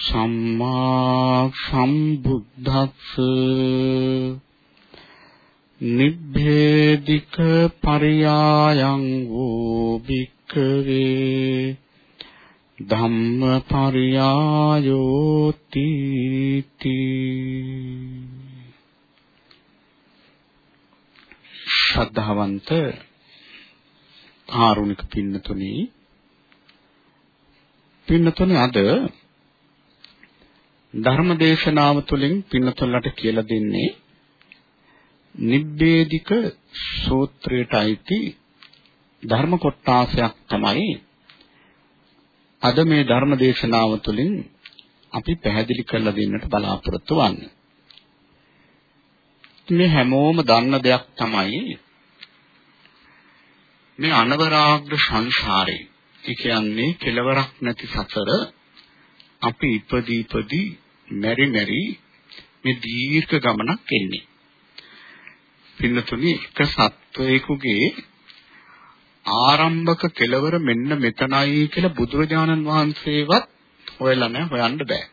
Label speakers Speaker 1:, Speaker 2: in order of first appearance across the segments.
Speaker 1: සම්මා සම්බුද්දස්ස නිබ්බේධික පරියායං වූ භික්ඛවේ ධම්ම පරියායෝති ශ්‍රද්ධාවන්ත ආරුණික පින්නතුනි පින්නතුනි අද ධර්මදේශනාව තුළින් පින්නතුල්ලට කියලා දෙන්නේ නිබ්බේධික සූත්‍රයට අයිති ධර්ම කොටාසයක් තමයි අද මේ ධර්ම දේශනාව තුළින් අපි පැහැදිලි කරලා දෙන්නට බලාපොරොත්තු වෙන්නේ. මේ හැමෝම දන්න දෙයක් තමයි මේ අනවරාග්‍ර සංසාරේ. ඒ කියන්නේ කෙලවරක් නැති සසර අපි ඉපදී ඉපදී මෙරි මෙරි මේ දීර්ඝ ගමනක් එන්නේ. පින්නතුනි එක සත්වයකගේ ආරම්භක කෙලවර මෙන්න මෙතනයි කියලා බුදුරජාණන් වහන්සේවත් හොයලා නැහැ හොයන්න බෑ.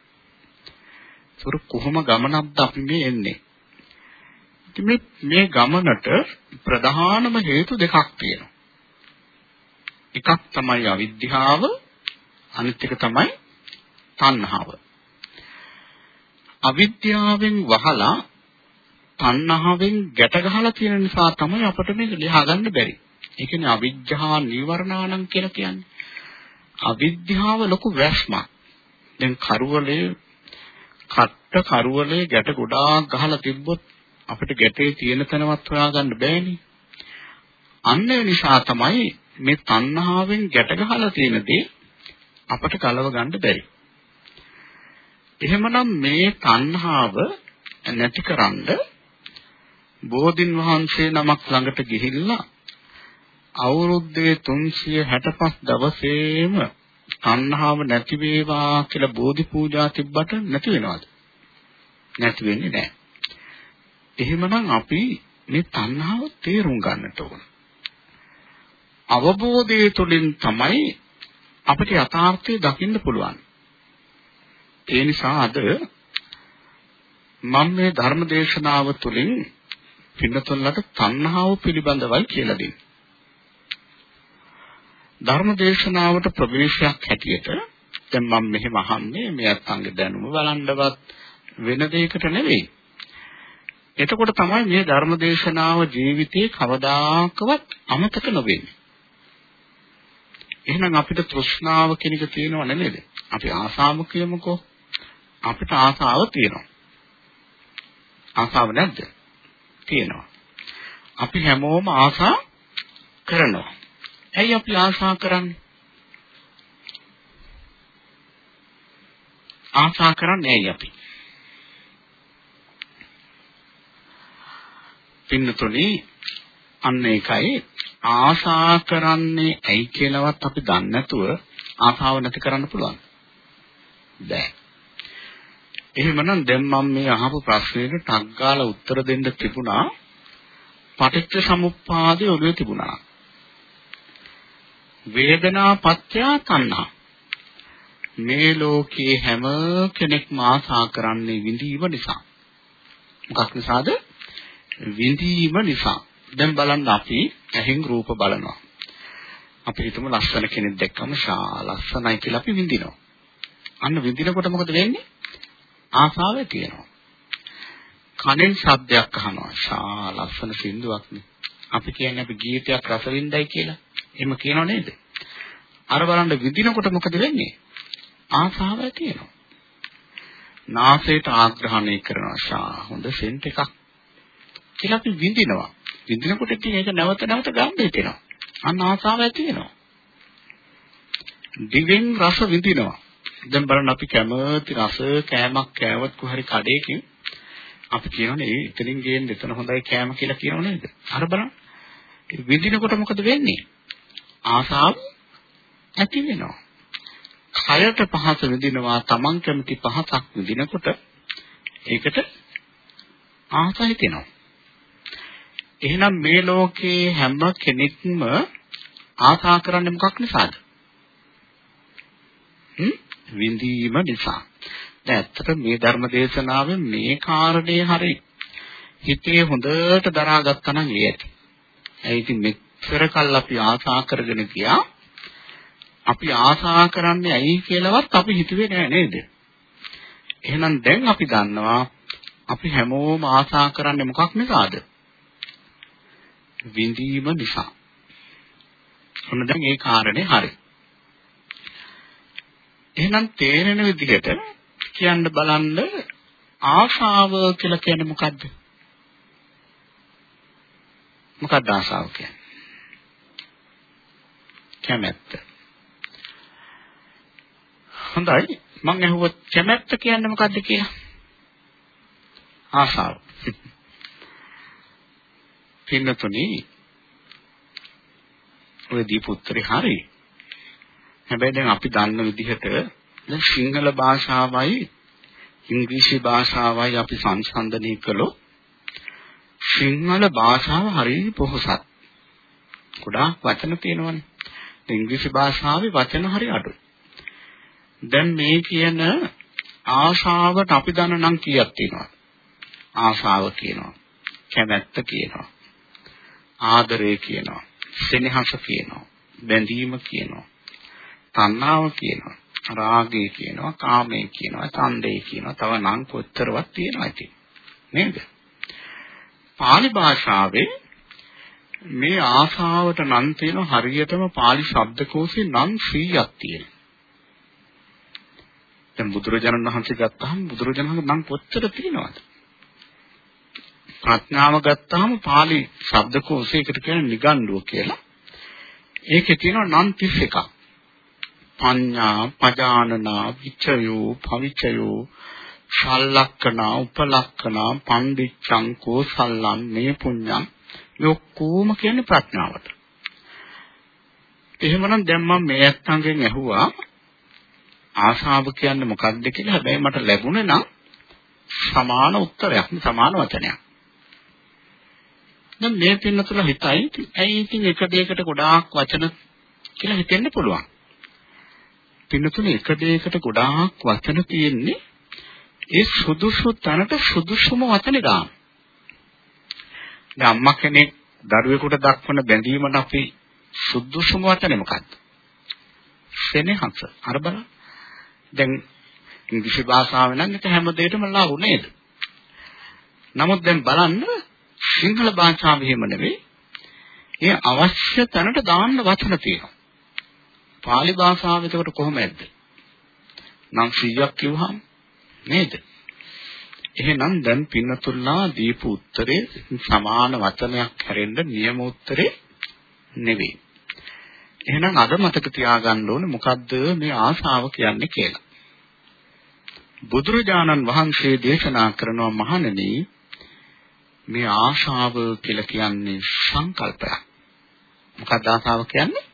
Speaker 1: ඒතර කොහොම ගමනක්ද අපි මේ එන්නේ? ඉතින් මේ මේ ගමනට ප්‍රධානම හේතු දෙකක් තියෙනවා. එකක් තමයි අවිද්‍යාව අනිත් එක තමයි තණ්හාව. අවිද්‍යාවෙන් වහලා තණ්හාවෙන් ගැට ගහලා තියෙන නිසා තමයි අපිට මේක ලියා ගන්න බැරි. ඒ කියන්නේ අවිජ්ජා නිවරණානම් කියලා කියන්නේ. අවිද්‍යාව ලොකු වැස්මක්. දැන් කරවලේ කට්ට කරවලේ ගැට ගොඩාක් ගහලා තිබ්බොත් අපිට ගැටේ තියෙන තැනවත් හොයාගන්න බෑනේ. අන්න ඒ නිසා තමයි මේ තණ්හාවෙන් ගැට ගහලා තියෙන දේ අපට කලව ගන්න බැරි. එහෙමනම් මේ තණ්හාව නැතිකරන්න බෝධින් වහන්සේ නමක් ළඟට ගිහිල්ලා අවුරුද්දේ 365 දවසේම තණ්හාව නැති වේවා කියලා බෝධි පූජා තිබ්බට නැති වෙනවද? නැති වෙන්නේ නැහැ. එහෙමනම් අපි මේ තණ්හාව තේරුම් ගන්නට ඕන. අවබෝධය තුළින් තමයි අපිට යථාර්ථය දකින්න පුළුවන්. ඒ නිසා අද මම මේ ධර්ම දේශනාව තුළින් පින්නතුන්ලට තණ්හාව පිළිබඳවයි කියලා දෙන්නේ. ධර්ම දේශනාවට ප්‍රවේශයක් හැටියට දැන් මම මෙහෙම අහන්නේ මේ අත්ංගේ දැනුම බලන්නවත් වෙන දෙයකට නෙවෙයි. එතකොට තමයි මේ ධර්ම දේශනාව ජීවිතේ කවදාකවත් අමතක නොවෙන්නේ. එහෙනම් අපිට තෘෂ්ණාව කියන එක තියෙනව නෙමෙයිද? අපි ආසාව කියමුකෝ. අපිට ආසාව තියෙනවා. ආසාව නැද්ද? තියෙනවා. අපි හැමෝම ආසා කරනවා. ඇයි අපි ආසා කරන්නේ? ආසා කරන්නේ ඇයි අපි? පින්නතුනි අන්න ඒකයි ආසා කරන්නේ ඇයි කියලාවත් අපි දන්නේ නැතුව ආසාව නැති කරන්න පුළුවන්. බෑ. එහෙමනම් දැන් මම මේ අහපු ප්‍රශ්නෙට ටක් ගාලා උත්තර දෙන්න තිබුණා. පටිච්ච සමුප්පාදේ ඔළුවේ තිබුණා. වේදනා පත්‍ය තණ්හා. මේ ලෝකයේ හැම කෙනෙක්ම ආසා කරන්නේ විඳීම නිසා. මොකක් නිසාද? විඳීම නිසා. දැන් බලන්න අපි ඇහෙන් රූප බලනවා. අපි හිතමු ලස්සන කෙනෙක් දැක්කම ශා ලස්සනයි කියලා අපි විඳිනවා. අන්න විඳිනකොට මොකද වෙන්නේ? ආසාව තියෙනවා. කනෙන් ශබ්දයක් අහනවා. ශා ලස්සන සින්දුවක් නේ. අපි කියන්නේ අපි ගීතයක් රස විඳයි කියලා. එහෙම කියනව නේද? අර බලන්න විඳිනකොට මොකද වෙන්නේ? ආසාව තියෙනවා. නාසයට ආග්‍රහණය කරනවා. ශා හොඳ සෙන්ට් එකක් කියලා අපි විඳිනවා. විඳිනකොට ඉතින් ඒක නැවත නැවත ගන්න හිතෙනවා. අන්න ආසාව ඇති වෙනවා. දිවෙන් රස විඳිනවා. දැන් බලන්න අපි කැමති රස කෑමක් කෑවත් කොහරි කඩේකින් අපි කියනනේ එතනින් ගේන්න එතන හොඳයි කෑම කියලා කියනව නේද? අර බලන්න. විඳිනකොට මොකද වෙන්නේ? ආසාව ඇති වෙනවා. කයට පහස විඳිනවා Taman කැමති පහසක් විඳිනකොට ඒකට ආස හිතෙනවා. එහෙනම් මේ ලෝකේ හැම කෙනෙක්ම ආසා කරන්නේ මොකක් නිසාද? හ්ම් විඳීම නිසා. දැන් ඇත්තට මේ ධර්ම දේශනාවෙන් මේ කාරණේ හරි හිතේ හොඳට දරාගත්තා නම් ඒ ඇති. ඒ ඉතින් මෙච්චර කල් අපි ආසා කරගෙන ගියා. අපි ආසා කරන්නේ ඇයි කියලාවත් අපි හිතුවේ නෑ නේද? එහෙනම් දැන් අපි දන්නවා අපි හැමෝම ආසා කරන්නේ මොකක් නිසාද? විඳීම නිසා. ඔන්න දැන් ඒ කාරණේ හරි. එහෙනම් තේරෙන විදිහට කියන්න බලන්න ආශාව කියලා කියන්නේ මොකද්ද? මොකක්ද ආශාව කියන්නේ? කැමැත්ත. හොඳයි මම අහුවත් කැමැත්ත කියන්නේ මොකද්ද කියලා? ආශාව. පින්නතුනි ඔය දීපු උත්තරේ හරි. හැබැයි දැන් අපි දන්න විදිහට දැන් සිංහල භාෂාවයි ඉංග්‍රීසි භාෂාවයි අපි සංසන්දනය කළොත් සිංහල භාෂාව හරිය පොහසත්. ගොඩාක් වචන තියෙනවනේ. ඉංග්‍රීසි භාෂාවේ වචන හරිය අඩුයි. දැන් මේ කියන ආශාවට අපි දන්න නම් කීයක් තියෙනවද? ආශාව කියනවා. කැමැත්ත කියනවා. ආදරය කියනවා. සෙනෙහස කියනවා. බැඳීම කියනවා. තණ්හාව කියනවා. රාගය කියනවා. කාමය කියනවා. ඡන්දය කියනවා. තව නම් කොච්චරවත් තියෙනවා ඉතින්. නේද? පාලි භාෂාවේ මේ ආශාවට නම් තියෙන හරියටම පාලි ශබ්දකෝෂේ නම් 100ක් තියෙනවා. දැන් බුදුරජාණන් වහන්සේ ගත්තාම බුදුරජාණන් නම් කොච්චර තියෙනවද? ප්‍රඥාව ගත්තාම pāli ශබ්දකෝෂයකට කියන නිගණ්ඩුව කියලා. ඒකේ තියෙනවා නම් 31ක්. පඤ්ඤා, පජානනා, විචයෝ, භවිචයෝ, ශල්ලක්කනා, උපලක්කනා, පණ්ඩිච්ඡං කෝසල්ලම් මේ පුඤ්ඤං මේ ඔක්කොම කියන්නේ ප්‍රඥාවට. එහෙමනම් දැන් මම මේ අත්ංගෙන් ඇහුවා ආශාව කියන්නේ මොකක්ද කියලා. හැබැයි මට ලැබුණේ නම් සමාන උත්තරයක්, සමාන වචනයක්. දැන් මේ පින්න තුල හිතයි ඇයි ඉතින් එක දෙයකට ගොඩාක් වචන කියලා හිතෙන්න පුළුවන්. පින්න තුල එක දෙයකට ගොඩාක් වචන තියෙන්නේ ඒ සුදුසු තැනට සුදුසුම වචනේ දාන්න. දැන් අම්මා කෙනෙක් දරුවෙකුට දක්වන බැඳීමට අපි සුදුසුම වචනේ මොකක්ද? සෙනෙහස. අර බලන්න. දැන් ඉංග්‍රීසි භාෂාවෙන් නම් ඒක හැම දෙයකම ලාභු නේද? නමුත් දැන් බලන්න සිංහල භාෂාව එහෙම නෙවෙයි. ඒ අවශ්‍ය තැනට දාන්න වචන තියෙනවා. පාලි භාෂාව එතකොට කොහොමද? නම් 100ක් කිව්වහම නේද? එහෙනම් දැන් පින්නතුල්ලා දීපු උත්තරේ සමාන වචනයක් හැරෙන්න නියම උත්තරේ නෙවෙයි. එහෙනම් අද මතක තියාගන්න ඕනේ මොකද්ද මේ ආශාව කියන්නේ කියලා. බුදුරජාණන් වහන්සේ දේශනා කරනවා මහණෙනි මේ ආශාව කියලා කියන්නේ සංකල්පයක්. මොකක්ද ආශාව කියන්නේ?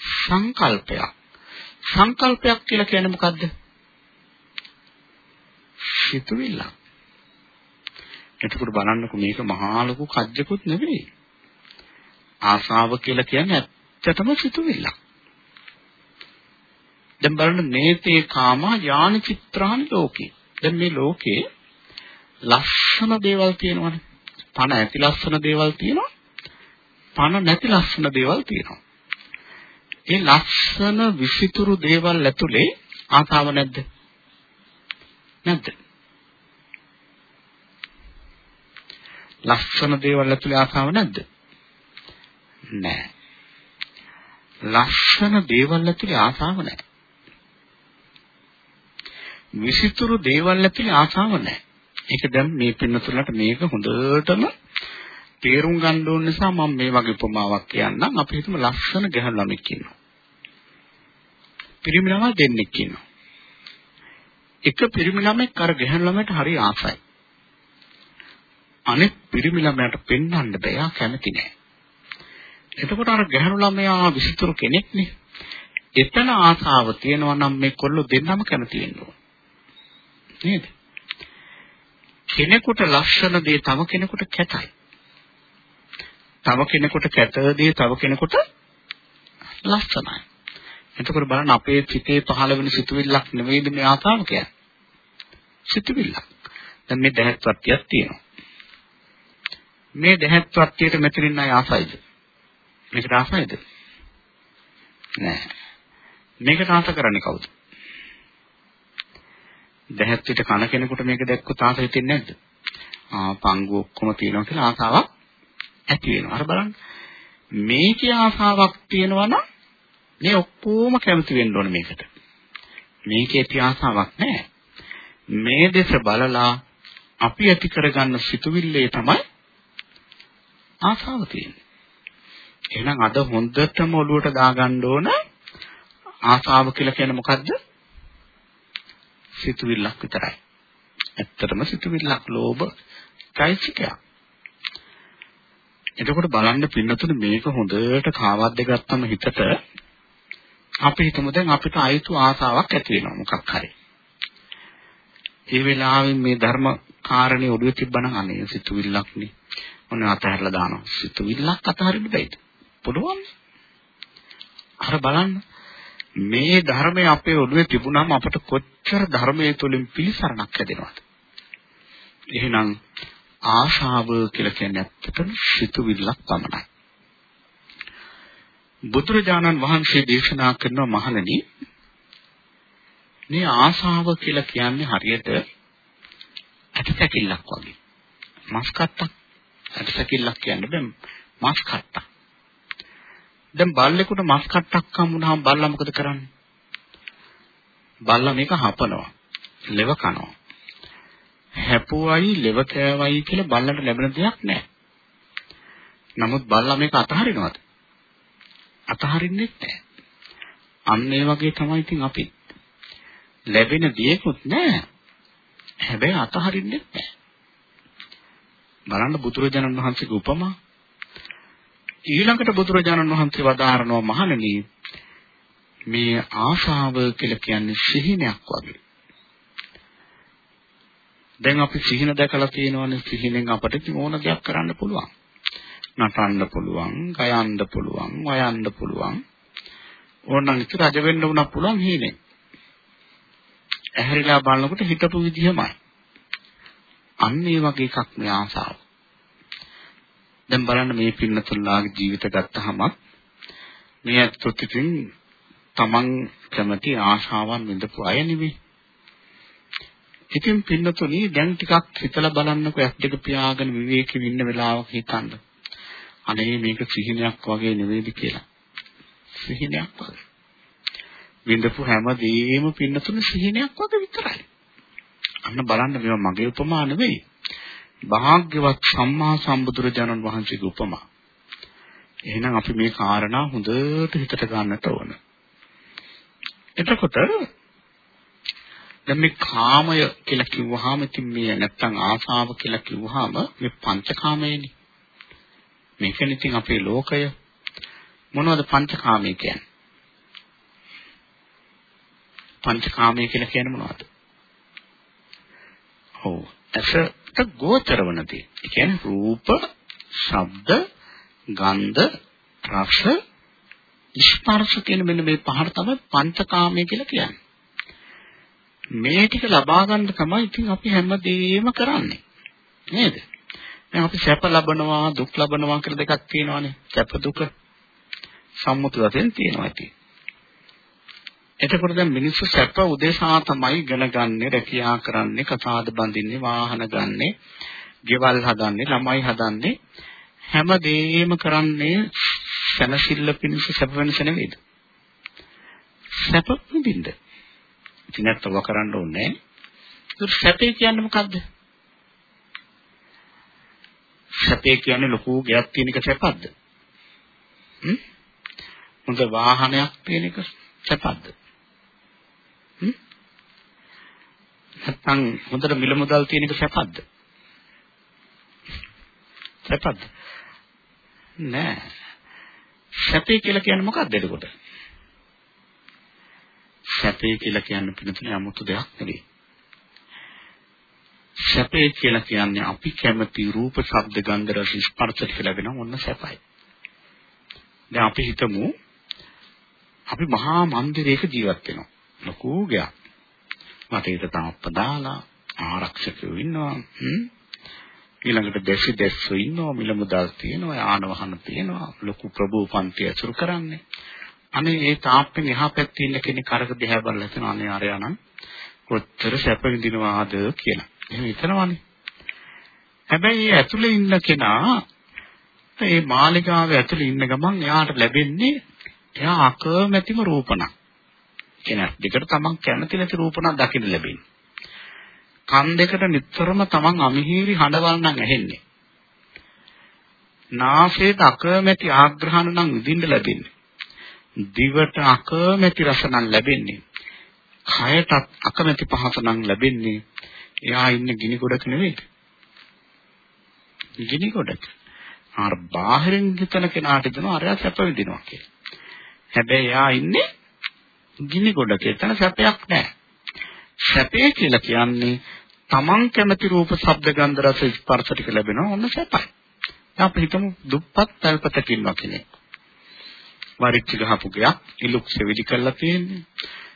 Speaker 1: සංකල්පයක්. සංකල්පයක් කියලා කියන්නේ මොකද්ද? සිතුවිල්ල. එතකොට බලන්නකො මේක මහා ලොකු කජ්ජකුත් නෙවෙයි. ආශාව කියලා කියන්නේ ඇත්තටම සිතුවිල්ලක්. දැන් බලන්න නේතේ කාමා යාන චිත්‍රාන් ලෝකේ. දැන් මේ ලෝකේ ලස්සන දේවල් තියෙනවනේ. පණ ඇති ලස්සන දේවල් තියෙනවා. පණ නැති ලස්සන දේවල් තියෙනවා. ඒ ලස්සන විසිතුරු දේවල් ඇතුලේ ආසාව නැද්ද? නැද්ද? ලස්සන දේවල් ඇතුලේ ආසාව නැද්ද? නැහැ. ලස්සන දේවල් ඇතුලේ ආසාව නැහැ. විසිතුරු දේවල් ඇතුලේ ආසාව නැහැ. ඒක දැන් මේ පින්නතුලට මේක හොඳටම තේරුම් ගන්න ඕන නිසා මම මේ වගේ උපමාවක් කියන්නම්. අපි හිතමු ලස්සන ගැහණු ළමෙක් ඉන්නවා. පිරිමි ළමයි දෙන්නෙක් ඉන්නවා. එක පිරිමි ළමෙක් අර ගැහණු ළමයට හරි ආසයි. අනෙක් පිරිමි ළමයාට පෙන්වන්න බෑ. යා කැමති නෑ. එතකොට අර ගැහණු ළමයා විසිතුරු කෙනෙක්නේ. එතන ආසාව තියෙනවා නම් මේ කොල්ල දෙන්නම කැමති වෙන්න ඕන. නේද? කෙනෙකුට ලක්ෂණ දේ තව කෙනෙකුට කැතයි. තව කෙනෙකුට කැත දේ තව කෙනෙකුට ලස්සනයි. එතකොට බලන්න අපේ සිතේ පහළ වෙන සිතුවිල්ලක් නෙවෙයිද මේ ආසාව කියන්නේ. සිතුවිල්ලක්. දැන් මේ දැහත් ප්‍රත්‍යක් තියෙනවා. මේ දැහත් ප්‍රත්‍යයට මෙතනින් අය ආසයිද? මේකට ආසයිද? නෑ. මේකට ආස කරන්නේ කවුද? දැහත් පිට කන කෙනෙකුට මේක දැක්කොත් ආස හිතෙන්නේ නැද්ද? ආ පංගු ඔක්කොම තියෙනවා කියලා ආසාවක් ඇති වෙනවා. අර බලන්න. මේකේ ආසාවක් තියෙනවා නම් මේ ඔක්කොම කැමති වෙන්න ඕනේ මේකට. මේකේ ඇති ආසාවක් නැහැ. මේ දෙස බලලා අපි ඇති කරගන්න සිතුවිල්ලේ තමයි ආසාව තියෙන්නේ. එහෙනම් අද හොඳටම ඔළුවට දාගන්න ඕන ආසාව කියලා කියන්නේ මොකද්ද? සිතුවිල්ලක් විතරයි. ඇත්තටම සිතුවිල්ලක් ලෝභ চৈতසිකයක්. එතකොට බලන්න පින්නතුනේ මේක හොඳට කාවද්ද ගත්තම හිතට අපි හිතමු දැන් අපිට ආයතු ආසාවක් ඇති වෙනවා මොකක් හරි. ඒ වෙලාවෙන් මේ ධර්ම කාරණේ ඔළුවේ තිබ්බනම් අනේ සිතුවිල්ලක් නේ. මොන අතහැරලා දානවා. සිතුවිල්ලක් අතහරින්න බෑද? පුළුවන්. අර බලන්න මේ ධර්මය අපේ ඔළුවේ තිබුණාම අපට කොච්චර ධර්මයේ තුලින් පිළිසරණක් හැදෙනවද? එහෙනම් ආශාව කියලා කියන්නේ ඇත්තටම සිතුවිල්ලක් පමණයි. බුදුරජාණන් වහන්සේ දේශනා කරන මහණනි මේ ආශාව කියලා කියන්නේ හරියට ඇටසැකිල්ලක් වගේ. මස් කට්ටක් ඇටසැකිල්ලක් කියන්නේ බෑ මස් කට්ටක්. දැන් බල්ලෙකුට මස් කට්ටක් හම්බුනහම බල්ලා මොකද කරන්නේ? බල්ලා මේක හපනවා. ලෙව කනවා. හැපුවයි ලෙව කෑවයි කියලා බල්ලන්ට ලැබෙන දෙයක් නැහැ. නමුත් බල්ලා මේක අතහරිනවද? අතහරින්නේ නැහැ. අන්න ඒ වගේ තමයි ඉතින් අපි. ලැබෙන දේකුත් නැහැ. හැබැයි අතහරින්නේ නැහැ. බලන්න බුදුරජාණන් වහන්සේගේ උපමා ඊළඟට බුදුරජාණන් වහන්සේ වදාारणව මහණෙනි මේ ආශාව කියලා කියන්නේ සිහිනයක් වගේ. දැන් අපි සිහින දැකලා තියෙනවනේ සිහිනෙන් අපිට ඕන දෙයක් කරන්න පුළුවන්. නටන්න පුළුවන්, ගයන්න පුළුවන්, වයන්න පුළුවන්. ඕනනම් ඉත රජ වෙන්න උනත් පුළුවන් හීනේ. ඇහැරිලා බලනකොට හිතපු විදිහමයි. අන්න ඒ වගේ එකක් මේ ආසාව. දැන් බලන්න මේ පින්නතුල්ලාගේ ජීවිත ගත්තහම මේ ඇත්තොත් ඉතින් තමන් කැමති ආශාවන් විඳපු අය නෙවෙයි. ඉතින් පින්නතුනි දැන් ටිකක් හිතලා බලන්නකෝ ඇස් දෙක පියාගෙන විවේකී ඉන්න වෙලාවක හිතන්න. අනේ මේක සිහිනයක් වගේ නෙවෙයිද කියලා. සිහිනයක් වගේ. විඳපු හැම දෙයක්ම පින්නතුනි සිහිනයක් වගේ විතරයි. අන්න බලන්න මේවා මගේ උපමා නෙවෙයි. භාග්‍යවත් සම්මා සම්බුදුරජාණන් වහන්සේගේ උපමා. එහෙනම් අපි මේ කාරණා හොඳට හිතට ගන්නට ඕන. එතකොට දැන් මේ කාමය කියලා කිව්වහම ඉතින් මේ නැත්තම් ආසාව කියලා කිව්වහම මේ පංචකාමයනේ. මේකනේ ඉතින් අපේ ලෝකය. මොනවද පංචකාමය කියන්නේ? පංචකාමය කියලා කියන්නේ මොනවද? ඔව්. ඇසට ගෝචර වන දේ. ඒ කියන්නේ රූප, ශබ්ද, ගන්ධ, රස, ස්පර්ශ කියන මෙන්න මේ පහට තමයි පංචකාමය කියලා කියන්නේ. මේ ටික ලබා ගන්න තමයි ඉතින් අපි හැමදේම කරන්නේ. නේද? දැන් අපි සැප ලබනවා, දුක් ලබනවා කියලා දෙකක් තියෙනවානේ. සැප දුක සම්මුති වශයෙන් තියෙනවා ඉතින්. එතකොට දැන් මිනිස්සු සැප උදෙසා තමයි ඉගෙන ගන්න, රැකියා කරන්නේ, කතාද බඳින්නේ, වාහන ගන්නේ, ගෙවල් හදන්නේ, ළමයි හදන්නේ හැම දෙයක්ම කරන්නේ සැනසෙල්ල පිණිස සැප වෙනස නෙවෙයිද? සැප විඳින්න. ඉතින් නැත්තව කරන්න ඕනේ. ඒක සැපේ කියන්නේ මොකද්ද? සැපේ කියන්නේ ලොකු ගයක් තියෙන එක සැපද්ද? හ්ම්? හොඳ වාහනයක් තියෙන එක සැපද්ද? නැත්නම් හොඳට මිල මුදල් තියෙන එක සැපද්ද? සැපද? නෑ. සැපේ කියලා කියන්නේ මොකක්ද එතකොට? සැපේ කියලා කියන්නේ පිළිතුරේ 아무තු දෙයක් නෙවෙයි. සැපේ කියලා කියන්නේ අපි කැමති රූප, ශබ්ද, ගන්ධ, රස, ස්පර්ශ කියලා වෙන මොන සැපයි. දැන් අපි හිතමු අපි මහා මන්දිරයක ජීවත් වෙනවා. ලොකු ගයක්. වටේට තාප්ප දාලා ආරක්ෂකයෝ ඉන්නවා. ඊළඟට දැසි දැස්සෝ ඉන්නවා මිල මුදල් තියෙනවා යාන වාහන තියෙනවා ලොකු ප්‍රභූ පන්ති ඇසුරු කරන්නේ අනේ ඒ තාප්පෙන් එහා පැත්තේ ඉන්න කෙනෙක් අරක දිහා බලලා හිතනවා අනේ අරයා නම් කොච්චර සැප විඳිනවාද කියලා එහෙම හිතනවානේ හැබැයි ඒ ඇතුලේ ඉන්න කෙනා ඒ මාලිගාවේ ඇතුලේ ඉන්න ගමන් එයාට ලැබෙන්නේ එයා අකමැතිම රූපණක් කෙනෙක් දෙකට තමන් කැමති නැති රූපණක් දකින්න ලැබෙන්නේ කන් දෙකට නිතරම තමන් අමිහිරි හඬවල් නම් ඇහෙන්නේ. නාසයට අකමැති ආග්‍රහණ නම් විඳින්න ලැබෙන්නේ. දිවට අකමැති රස නම් ලැබෙන්නේ. කයට අකමැති පහස නම් ලැබෙන්නේ. එයා ඉන්නේ ගිනි ගොඩක නෙවෙයි. ගිනි ගොඩක. ආර බාහිරින් හිතන කෙනාට දෙනවා අරයා සැප විඳිනවා කියලා. හැබැයි එයා ඉන්නේ ගිනි ගොඩක. එතන සැපයක් නැහැ. සැපේ කියලා කියන්නේ තමන් කැමති රූප, ශබ්ද, ගන්ධ, රස, ස්පර්ශ ටික ලැබෙනවා ඔන්න සැපයි. අපි හිතමු දුප්පත් තල්පතක ඉන්නවා කෙනෙක්. වරිච්ච ගහපු ගයක් ඉලුක් සෙවිලි කරලා තියෙන්නේ.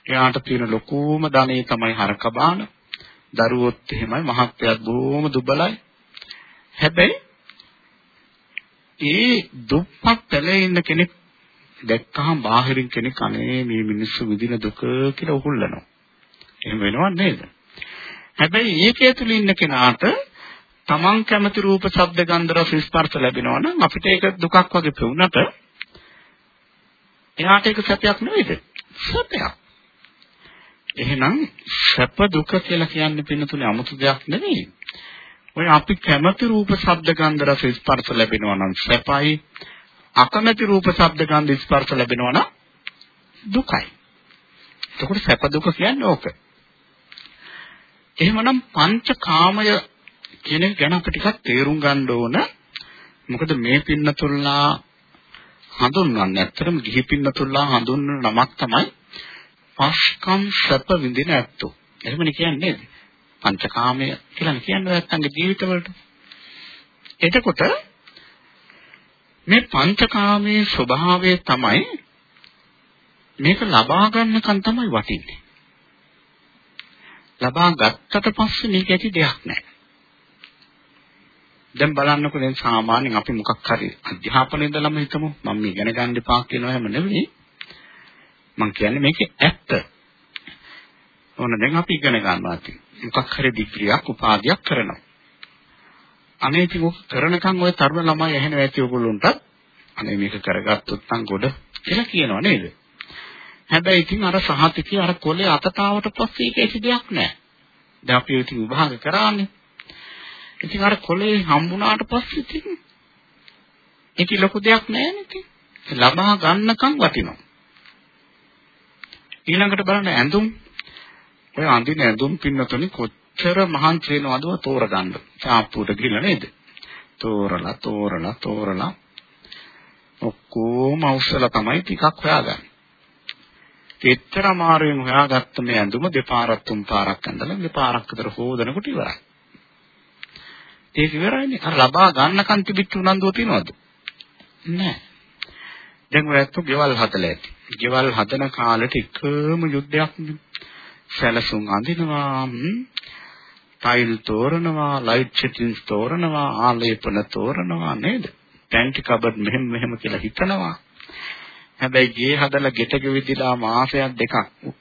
Speaker 1: එයාට තියෙන ලොකුම ධනෙ තමයි හරක බාන. දරුවොත් එහෙමයි මහත්යත් බොහොම දුබලයි. හැබැයි ඒ දුප්පත් තලයේ ඉන්න කෙනෙක් දැක්කහම බාහිරින් කෙනෙක් අනේ මේ මිනිස්සු විඳින දුක කියලා උහුල්ලනවා. එහෙම වෙනව නේද? හැබැයි ඒකේ ඇතුළේ ඉන්න කෙනාට තමන් කැමති රූප, ශබ්ද, ගන්ධ, රස, ස්පර්ශ ලැබෙනවා නම් අපිට ඒක දුකක් වගේ පෙවුනට එයාට ඒක සැපයක් නෙවෙයිද? සැපයක්. එහෙනම් සැප දුක කියලා කියන්නේ පින්නතුනේ 아무තු දෙයක් නෙවෙයි. ඔය අපි කැමති රූප, ශබ්ද, ගන්ධ, රස, ස්පර්ශ ලැබෙනවා නම් සැපයි. අකමැති රූප, ශබ්ද, ගන්ධ, ස්පර්ශ ලැබෙනවා නම් දුකයි. එතකොට සැප දුක කියන්නේ ඕක. එහෙමනම් පංචකාමය කියන එක ගැන අපි ටිකක් තේරුම් ගන්න ඕන. මොකද මේ පින්නතුල්ලා හඳුන්වන්නේ ඇත්තටම ගිහි පින්නතුල්ලා හඳුන්වන නමක් තමයි පස්කම් සැප විඳින ඇත්තෝ. එහෙමනේ කියන්නේ පංචකාමය කියලා කියන්නේ නැත්තන්ගේ ජීවිතවලට. එතකොට මේ පංචකාමයේ ස්වභාවය තමයි මේක ලබා ගන්නකන් තමයි වටින්නේ. ලබා ගත්තට පස්සේ මේක ඇති දෙයක් නැහැ. දැන් බලන්නකෝ දැන් සාමාන්‍යයෙන් අපි මොකක් හරි අධ්‍යාපනයේ ඉඳලම හිතමු මම මේ ඉගෙන ගන්න එපා කියනවා හැම නෙවෙයි. මම කියන්නේ මේකේ ඇත්ත. ඕන දැන් අපි ඉගෙන ගන්නවා ඇති. මොකක් හරි ඩිග්‍රියක් උපාධියක් කරනවා. අනේ ඉතින් ඔක කරනකම් ඔය තරුණ ළමයි ඇහෙන ඇති ඔයගොල්ලන්ට අනේ මේක කරගත්තොත් නම් ගොඩ කියලා කියනවා නේද? හැබැයි ඉතින් අර සහතිකේ අර කොලේ අතතාවට පස්සේ ඒක ඇති දෙයක් නැහැ. දැන් අපි ඉතින් විභාග කරානේ. ඉතින් අර කොලේ හම්බුණාට පස්සේ ඉතින් ඒක ලොකු දෙයක් නැහැ නේ ලබා ගන්නකම් වටිනවා. ඊළඟට බලන්න ඇඳුම් ඔය අඳින ඇඳුම් පින්නතුනි කොච්චර මහන්සි වෙනවද තෝරගන්න. චාප්පුවට ගිහලා නේද? තෝරලා තෝරලා තෝරලා ඔක්කොම අවශ්‍යලා තමයි ටිකක් හොයාගන්නේ. එච්චර අමාරුවෙන් හොයාගත්ත මේ ඇඳුම දෙපාරක් තුන් පාරක් ඇඳලා දෙපාරක් විතර හොදනකොට ඉවරයි. ඒක ඉවරයිනේ. අර ලබා ගන්නකන් තිබිච්ච උනන්දුව තියනවද? නැහැ. දැන් ඔය ඇත්ත ගෙවල් හදලා ඇති. ගෙවල් හදන කාලෙට එකම යුද්ධයක් සැලසුම් අඳිනවා. ටයිල් තෝරනවා, ලයිට් සෙටින්ස් තෝරනවා, ආලේපන තෝරනවා නේද? පැන්ටි කබඩ් මෙහෙම මෙහෙම කියලා හිතනවා. හැබැයි ගේ හදලා ගෙට ගෙවිදිලා මාසයක් දෙකක්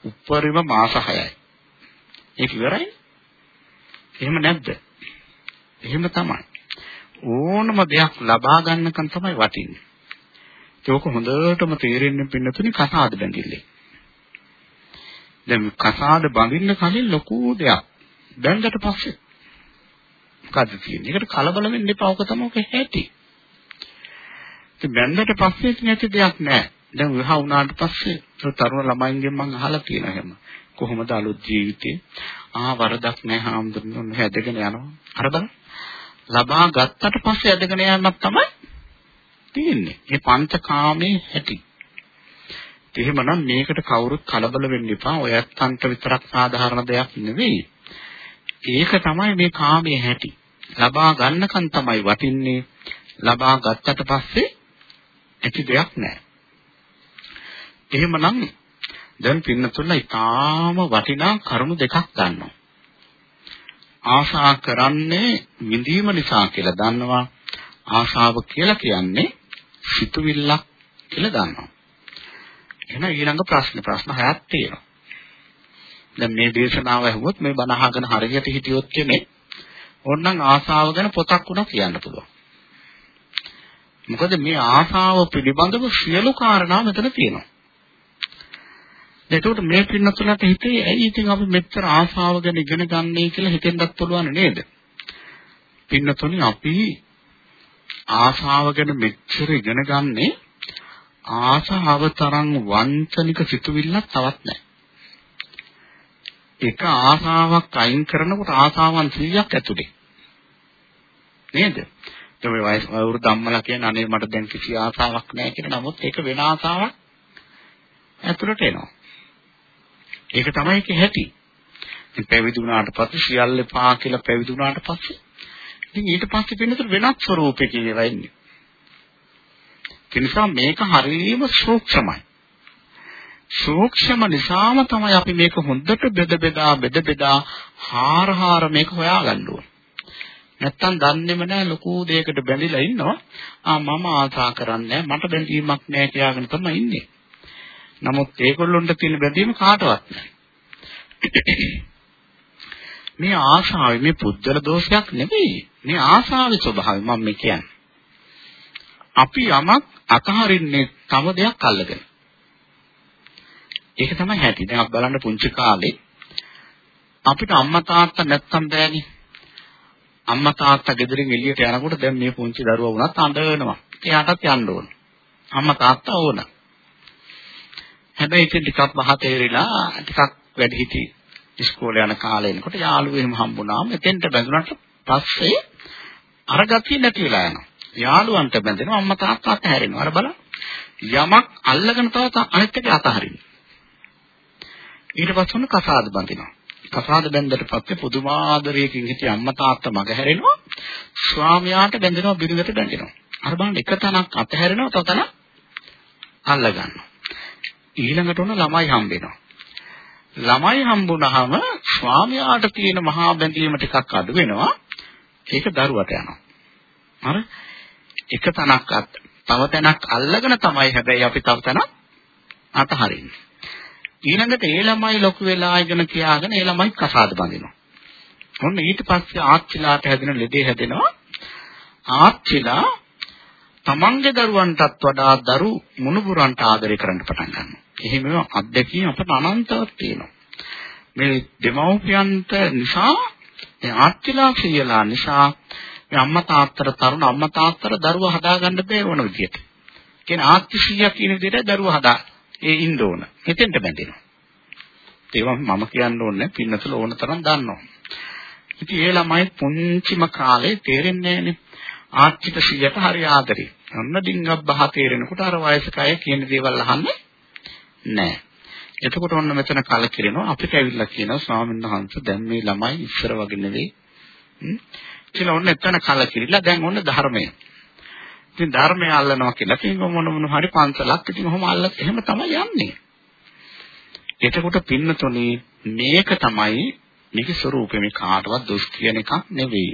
Speaker 1: උපරිම මාස 6යි. ඒක ඉවරයි. එහෙම නැද්ද? එහෙම තමයි. ඕනම දෙයක් ලබා ගන්නකන් තමයි වටින්නේ. ඒක හොඳටම තේරෙන්න පින්නතුනි කසාද බැඳිල්ලේ. දැන් කසාද බඳින්න කලින් ලොකු දෙයක්. බැඳකට පස්සේ මොකද තියෙන්නේ? ඒකට කලබල වෙන්න එපා. ඔක තමයි ඔක හැටි. ඉතින් බැඳකට පස්සේ නැති දෙයක් නැහැ. දැන් විවාහ වුණාට පස්සේ තරුණ ළමයින්ගෙන් මම අහලා තියෙනවා හැම කොහොමද අලුත් ජීවිතේ ආ වරදක් නැහැ හාමුදුරනේ හැදගෙන යනවා අර බලන්න ලබා ගත්තට පස්සේ ඇදගෙන යන්නක් තමයි තියෙන්නේ. මේ පංචකාමයේ හැටි. එහෙමනම් මේකට කවුරුත් කලබල වෙන්න එපා. ඔය ඇත්තන්ට විතරක් සාධාරණ දෙයක් නෙවෙයි. ඒක තමයි මේ කාමයේ හැටි. ලබා ගන්නකන් තමයි වටින්නේ. ලබා ගත්තට පස්සේ ඇති දෙයක් නැහැ. එහෙමනම් දැන් පින්නතුල්ලා ඊටාම වටිනා කරුණු දෙකක් ගන්නවා. ආශා කරන්නේ විඳීම නිසා කියලා දන්නවා. ආශාව කියලා කියන්නේ සිතුවිල්ලක් කියලා දන්නවා. එහෙනම් ඊළඟ ප්‍රශ්න ප්‍රශ්න හයක් තියෙනවා. දැන් මේ දේශනාව ඇහුවොත් මේ බණ අහගෙන හරියට හිටියොත් කෙනෙක් ඕනනම් ආශාව ගැන පොතක් උනා කියන්න පුළුවන්. මොකද මේ ආශාව පිළිබඳව සියලු කාරණා මෙතන තියෙනවා. එතකොට මේ පින්නතුලට හිතේ ඇයි ඉතින් අපි මෙච්චර ආශාව ගැන ඉගෙන ගන්නේ කියලා හිතෙන්නත් පුළුවන් නේද? පින්නතුනි අපි ආශාව ගැන මෙච්චර ඉගෙන ගන්නේ ආශාව තරම් වංචනික සිතුවිල්ලක් තවත් නැහැ. එක ආශාවක් අයින් කරනකොට ආශාවන් 100ක් ඇතුලේ. නේද? තමයි වයස වරුදු අම්මලා කියන අනේ මට දැන් කිසි ආසාවක් නැහැ කියලා. නමුත් ඒක වෙන ආසාවක් ඇතුළට එනවා. ඒක තමයි ඒකේ හැටි. ඉතින් පැවිදි වුණාට පස්සේ සියල්ල පා කියලා පැවිදි වුණාට පස්සේ ඉතින් ඊට පස්සේ වෙනතර වෙනත් ස්වරූපයකින් ඒවා එන්නේ. ඒ නිසා මේක හරියම සූක්ෂමයි. සූක්ෂම නිසාම තමයි අපි මේක හොඳට බෙද බෙදා බෙද බෙදා හාර හාර මේක හොයාගන්න ඕනේ. නැත්තම් දන්නේම නැහැ ලොකු දෙයකට බැඳිලා ඉන්නවා. ආ මම ආසා කරන්නේ මට බැඳීමක් නැහැ කියාගෙන තමයි ඉන්නේ. නමුත් ඒගොල්ලොන්ට තියෙන බැඳීම කාටවත් නැහැ. මේ ආශාවේ මේ පුද්ගල දෝෂයක් නෙවෙයි. මේ ආශාවේ ස්වභාවය මම මේ කියන්නේ. අපි යමක් අතහරින්නේ තව දෙයක් අල්ලගෙන. ඒක තමයි හැටි. දැන් අපි බලන්න පුංචි කාලේ අපිට අම්මා තාත්තා නැත්තම් බෑනේ. අම්මා තාත්තා ගෙදරින් එළියට යනකොට දැන් මේ පුංචි දරුවා වුණත් අඬනවා. එයාටත් යන්න ඕන. අම්මා තාත්තා ඕන. හැබැයි ඉතින් ටිකක් බහ තේරිලා ටිකක් වැඩි හිටි ඉස්කෝලේ යන කාලේ එනකොට යාළුවෝ එහෙම හම්බුනාම එතෙන්ට බැඳුනට පස්සේ අර ගතිය නැති වෙලා යනවා. යාළුවන්ට බැඳෙනවා අම්මා තාත්තා අතහැරෙනවා. අර බලන්න. යමක් අල්ලගෙන තව අනිත් එක අතහරිනවා. ඊට පස්සේ උන කසාද බඳිනවා. කසාද බැඳලා පස්සේ පුදුමාදරයකින් හිටිය අම්මා තාත්තා මග හැරෙනවා ස්වාමියාට බැඳෙනවා බිරිඳට බැඳෙනවා අර බලන්න එක තැනක් අතහැරෙනවා තව තැනක් අල්ල ගන්නවා ඊළඟට උන ළමයි හම්බ වෙනවා ළමයි හම්බුනහම ස්වාමියාට තියෙන මහා බැඳීම ටිකක් අඩු වෙනවා ඒක දරුවට යනවා හරි එක තැනක් තව තැනක් අල්ලගෙන තමයි හැබැයි අපි තව තැනක් අතහරින්නේ ඊළඟට ඒ ළමයි ලොකු වෙලා ඉගෙන කියාගෙන ඒ ළමයි කසාද බඳිනවා. ඔන්න ඊට පස්සේ ආච්චිලාට හැදෙන ලෙඩේ හැදෙනවා. ආච්චිලා තමන්ගේ දරුවන්ටත් වඩා දරු මුණුබුරන්ට ආදරය කරන්න පටන් ගන්නවා. එහෙම අත්දැකීම් අපට අනන්තවත් තියෙනවා. මේ දෙමව්පියන්ට නිසා මේ ආච්චිලා කියලා නිසා මේ අම්මා තාත්තට තරුණ අම්මා තාත්තට දරුවා හදාගන්න බැහැ වුණ විදියට. කියන්නේ ආච්චි සීයා කියන විදිහට දරුවා හදා ඒ ඉන්න ඕන. එතෙන්ට බැඳෙනවා. ඒවා මම කියන්න ඕනේ පින්නතල ඕන තරම් දන්නවා. ඉතින් ඒ ළමයි පුංචිම කාලේ තේරෙන්නේ නැහනේ. ආච්චිට සියයට හරි ආදරේ. අන්න ඩිංගක් බහ තේරෙනකොට අර වයසක අය කියන දේවල් අහන්නේ නැහැ. එතකොට ඔන්න මෙතන කලකිරෙනවා අපිට ඇවිල්ලා කියනවා ස්වාමීන් වහන්සේ දැන් මේ ළමයි ඉස්සර වගේ නෙවෙයි. කියලා ඔන්න එතන කලකිරිලා දැන් ඔන්න ධර්මය. ඉතින් ධර්මය අල්ලනවා කියලා ඉතින් මොන මොන හරි පන්සලක් ඉතින් ඔහොම අල්ල එහෙම තමයි යන්නේ. එතකොට පින්නතුනේ මේක තමයි මේකේ ස්වરૂපය මේ කාටවත් දොස් කියන එකක් නෙවෙයි.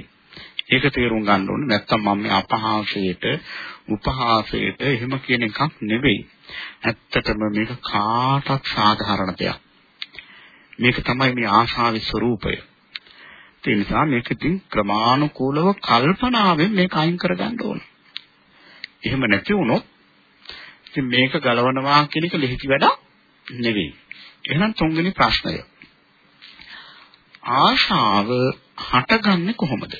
Speaker 1: ඒක තේරුම් ගන්න ඕනේ නැත්තම් මම මේ අපහාසයට උපහාසයට එහෙම කියන එකක් නෙවෙයි. ඇත්තටම මේක කාටවත් සාධාරණ දෙයක්. මේක තමයි මේ ආශාවේ ස්වરૂපය. ඒ නිසා මේක ඉතින් ක්‍රමානුකූලව කල්පනාවෙන් මේක අයින් කරගන්න ඕනේ. එහෙම නැති වුණොත් ඉතින් මේක ගලවනවා කියන එක ලෙහිති වැඩක් නෙවෙයි. එහෙනම් තුන්වෙනි ප්‍රශ්නය. ආශාව හටගන්නේ කොහොමද?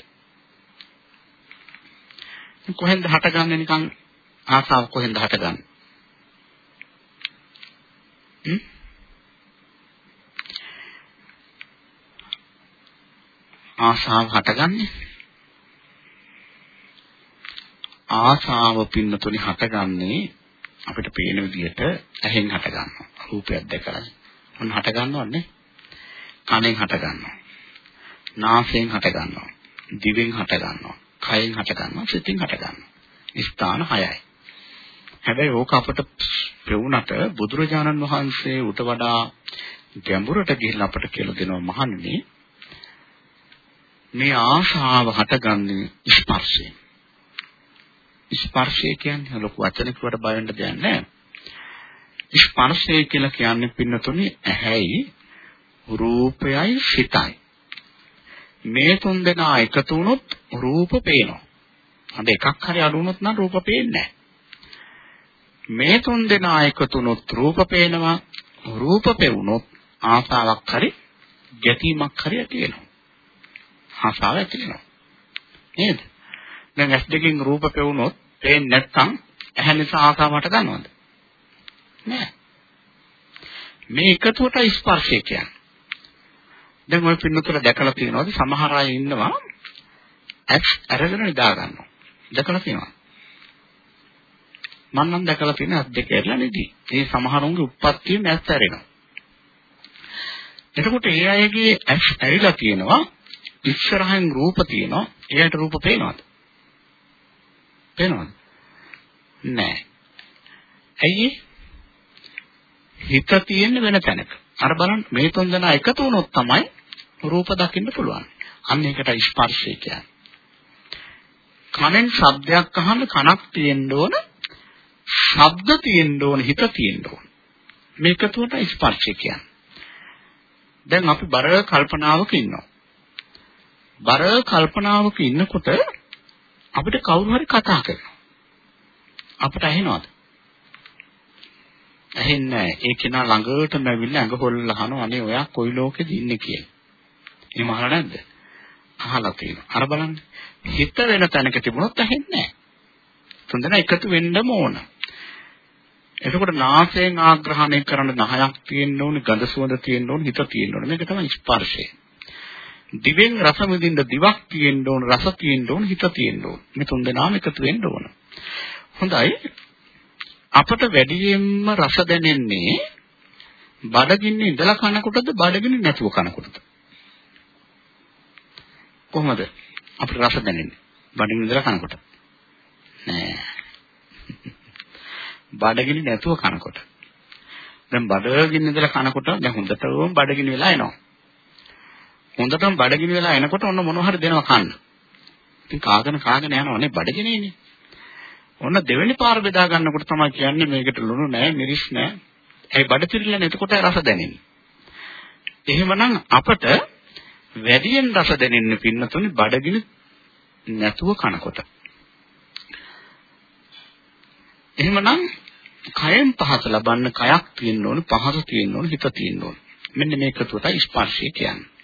Speaker 1: කොහෙන්ද හටගන්නේ නිකන් ආශාව කොහෙන්ද හටගන්නේ? හ්ම්? ආශාව හටගන්නේ ආසාව පින්නතුනි හටගන්නේ අපිට පේන විදිහට ඇහෙන් හටගන්නවා. රූපයක් දැකලා. මොන හටගන්නවන්නේ? කනෙන් හටගන්නවා. නාසයෙන් හටගන්නවා. දිවෙන් හටගන්නවා. කයෙන් හටගන්නවා. සිතින් හටගන්නවා. ස්ථාන 6යි. හැබැයි ඕක අපට පෙවුනට බුදුරජාණන් වහන්සේ උට වඩා ගැඹුරට ගිහිල්ලා අපට කියලා දෙනවා මහණෙනි මේ ආශාව හටගන්නේ ස්පර්ශයෙන්. ස්පර්ශය කියන්නේ ලොකු වචනයකට බය වෙන්න දෙයක් නැහැ. ස්පර්ශය කියලා කියන්නේ පින්නතුනේ ඇහැයි රූපයයි සිතයි. මේ තුන් දෙනා එකතු වුණොත් රූප පේනවා. අද එකක් හරි අඩු වුණොත් නම් රූප පේන්නේ නැහැ. මේ තුන් දෙනා එකතු වුණොත් රූප පේනවා. රූප පෙවුනොත් ආසාවක් හරි ගැටීමක් හරි ඇති වෙනවා. ආසාව ඇති වෙනවා. නේද? දැන් ඇස් දෙකෙන් රූප පෙවුනොත් පේන්නේ නැත්නම් ඇහැ නිසා ආසාවට ගන්නවද? නෑ. මේ එකතුවට ස්පර්ශය කියන්නේ. දැන් ඔය පින්නතර දැකලා තියෙනවද සමහර අය ඉන්නවා ඇස් අරගෙන නිදා ගන්නවා. දැකලා තියෙනවද? මම නම් දැකලා තියෙන ඇස් දෙක ඇරලා නෙදී. ඒ සමහරුන්ගේ උප්පත්තියෙන් ඇස් ඇරෙනවා. එතකොට ඒ අයගේ ඇස් ඇරිලා තියෙනවා ඉස්සරහින් රූප තියෙනවා. එයාට රූප පේනවද? පේනවද? නෑ. ඇයි හිත තියෙන වෙන තැනක. අර බලන්න මේ තුන් දෙනා එකතු වුණොත් තමයි රූප දකින්න පුළුවන්. අන්න ඒකට ස්පර්ශය කියන්නේ. කනෙන් ශබ්දයක් අහන්න කනක් තියෙන්න ඕන. ශබ්ද තියෙන්න ඕන හිත තියෙන්න ඕන. මේකතුවට ස්පර්ශය කියන්නේ. දැන් අපි බර කල්පනාවක ඉන්නවා. බර කල්පනාවක ඉන්නකොට අපිට කවුරු හරි කතා කරනවා. අපිට ඇහෙනවද? ඇහෙන්නේ නැහැ. ඒ කෙනා ළඟටම ඇවිල්ලා ඇඟ හොල්ලලා අහනවා අනේ ඔයා කොයි ලෝකෙද ඉන්නේ කියලා. එහෙම අහලා නැද්ද? අහලා තියෙනවා. අර බලන්න. හිත වෙන තැනක තිබුණොත් ඇහෙන්නේ නැහැ. තුන්දෙනා එකතු වෙන්නම ඕන. එතකොට නාසයෙන් ආග්‍රහණය කරන නහයක් තියෙන්න ඕනේ, ගඳ සුවඳ තියෙන්න ඕනේ, හිත තියෙන්න ඕනේ. මේක තමයි ස්පර්ශය. දිවෙන් රස විඳින්න දිවක් තියෙන්න ඕන රස තියෙන්න ඕන හිත තියෙන්න ඕන. මේ තුන් දෙනාම එකතු වෙන්න ඕන. හොඳයි. අපට වැඩියෙන්ම රස දැනෙන්නේ බඩගින්නේ ඉඳලා කනකොටද බඩගින්නේ නැතුව කනකොටද? කොහොමද අපිට රස දැනෙන්නේ? බඩගින්නේ ඉඳලා කනකොට. නෑ. බඩගින්නේ නැතුව කනකොට. දැන් බඩගින්නේ ඉඳලා කනකොට දැන් හොඳටම බඩගිනි වෙලා එනවා. හොඳටම බඩගිනි වෙලා එනකොට ඔන්න මොනවා හරි දෙනවා කන්න. ඉතින් කාගෙන කාගෙන යනවනේ බඩගිනේනේ. ඔන්න දෙවෙනි පාර බෙදා ගන්නකොට තමයි කියන්නේ මේකට ලුණු නැහැ, මිරිස් නැහැ. ඒ බඩ පිරෙලා එතකොට රස දැනෙන්නේ. එහෙමනම් අපට වැඩියෙන් රස දැනෙන්නේ පින්නතුනේ බඩගිනි නැතුව කනකොට. එහෙමනම් කයෙන් පහස ලබන්න කයක් තියෙන්න ඕන, පහස තියෙන්න ඕන, හිත තියෙන්න ඕන. මෙන්න මේකතුවටයි ස්පර්ශය කියන්නේ.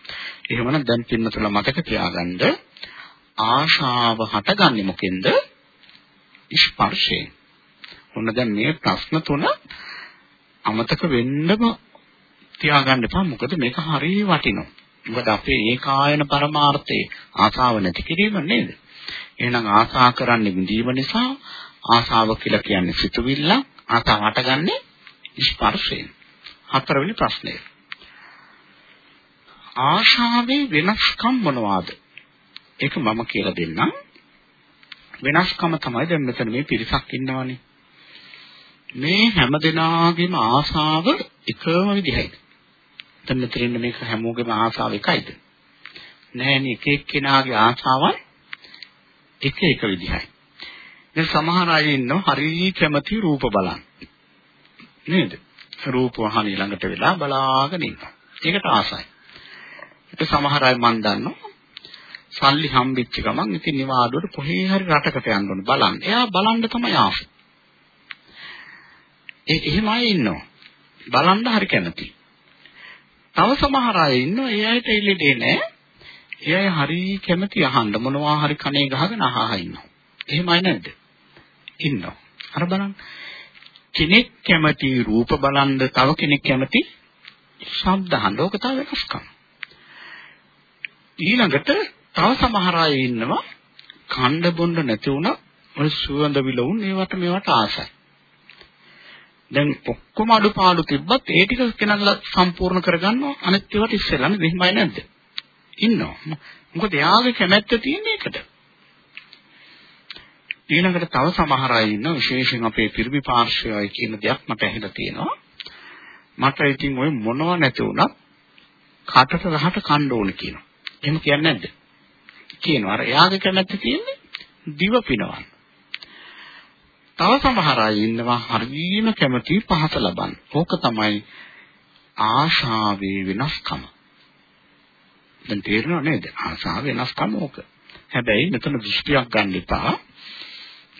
Speaker 1: එහෙමනම් දැන් පින්නතුල මතක තියාගන්න ආශාව හටගන්නේ මොකෙන්ද? ස්පර්ශයෙන්. ඔන්න දැන් මේ ප්‍රශ්න තුන අමතක වෙන්නම තියාගන්න එපා. මොකද මේක හරිය වටිනවා. මොකද අපේ ඒකායන පරමාර්ථයේ ආශාව නැති කිරීම නේද? එහෙනම් ආශා කරන්නේ විඳීම නිසා ආශාව කියලා කියන්නේ සිතුවිල්ල ආශාව හටගන්නේ ස්පර්ශයෙන්. හතරවෙනි ප්‍රශ්නය. ආශාවේ වෙනස්කම් මොනවාද? ඒක මම කියලා දෙන්නම්. වෙනස්කම තමයි දැන් මෙතන මේ පිරිසක් ඉන්නවනේ. මේ හැම දෙනාගේම ආශාව එකම විදිහයි. දැන් මෙතන ඉන්න මේක හැමෝගේම ආශාව එකයිද? නෑනේ එක එක්කෙනාගේ ආශාවන් එක එක විදිහයි. දැන් සමහර අය ඉන්නවා හරිය කැමති රූප බලන්න. නේද? රූප වහන ළඟට වෙලා බලාගෙන ඉන්නවා. ඒකට ආසයි. ඒක සමහර අය මන් දන්නවා. සල්ලි හම්බෙච්ච ගමන් ඉතින් නිවාඩුවට කොහේ හරි රටකට යන්න ඕන බලන්න. එයා බලන්න තමයි ආස. ඒ එහෙම අය ඉන්නවා. බලන්න හරි කැමති. තව සමහර අය ඉන්නවා ඒ අයට ඉල්ලෙන්නේ නැහැ. ඒ අය හරි කැමති අහන්න මොනවා හරි කනේ ගහගෙන අහහා ඉන්නවා. එහෙම අය නැද්ද? ඉන්නවා. අර බලන්න. කෙනෙක් කැමති රූප බලන්න තව කෙනෙක් කැමති ශබ්ද අහන්න. ඕක තමයි වෙනස්කම. ඊළඟට තව සමහර අය ඉන්නවා කණ්ඩ බොණ්ඩ නැති වුණා ඔය සුවඳ විලවුන් ඒවට මේවට ආසයි. දැන් ඔක්කොම අඩුපාඩු තිබ්බත් ඒ ටික කෙනල්ලා සම්පූර්ණ කරගන්නවා අනිත් ඒවාට ඉස්සෙල්ලානේ මෙහෙමයි නැද්ද? ඉන්නවා. මොකද එයාගේ කැමැත්ත තියෙන එකට. ඊළඟට තව සමහර අය ඉන්න විශේෂයෙන් අපේ පිරිමි පාර්ශ්වයයි කියන දෙයක් මට ඇහිලා තියෙනවා. මට ඉතින් ওই මොනව නැති වුණත් කටට රහට කන්න ඕන කියනවා. එහෙම කියන්නේ නැද්ද? කියනවා. අර එයාගේ කැමැත්ත තියෙන්නේ දිව පිනවන්න. තව සමහර අය ඉන්නවා හරියම කැමති පහස ලබන්න. ඕක තමයි ආශාවේ වෙනස්කම. දැන් තේරෙනව නේද? ආශාව වෙනස්කම ඕක. හැබැයි මෙතන දෘෂ්ටියක් ගන්න එපා.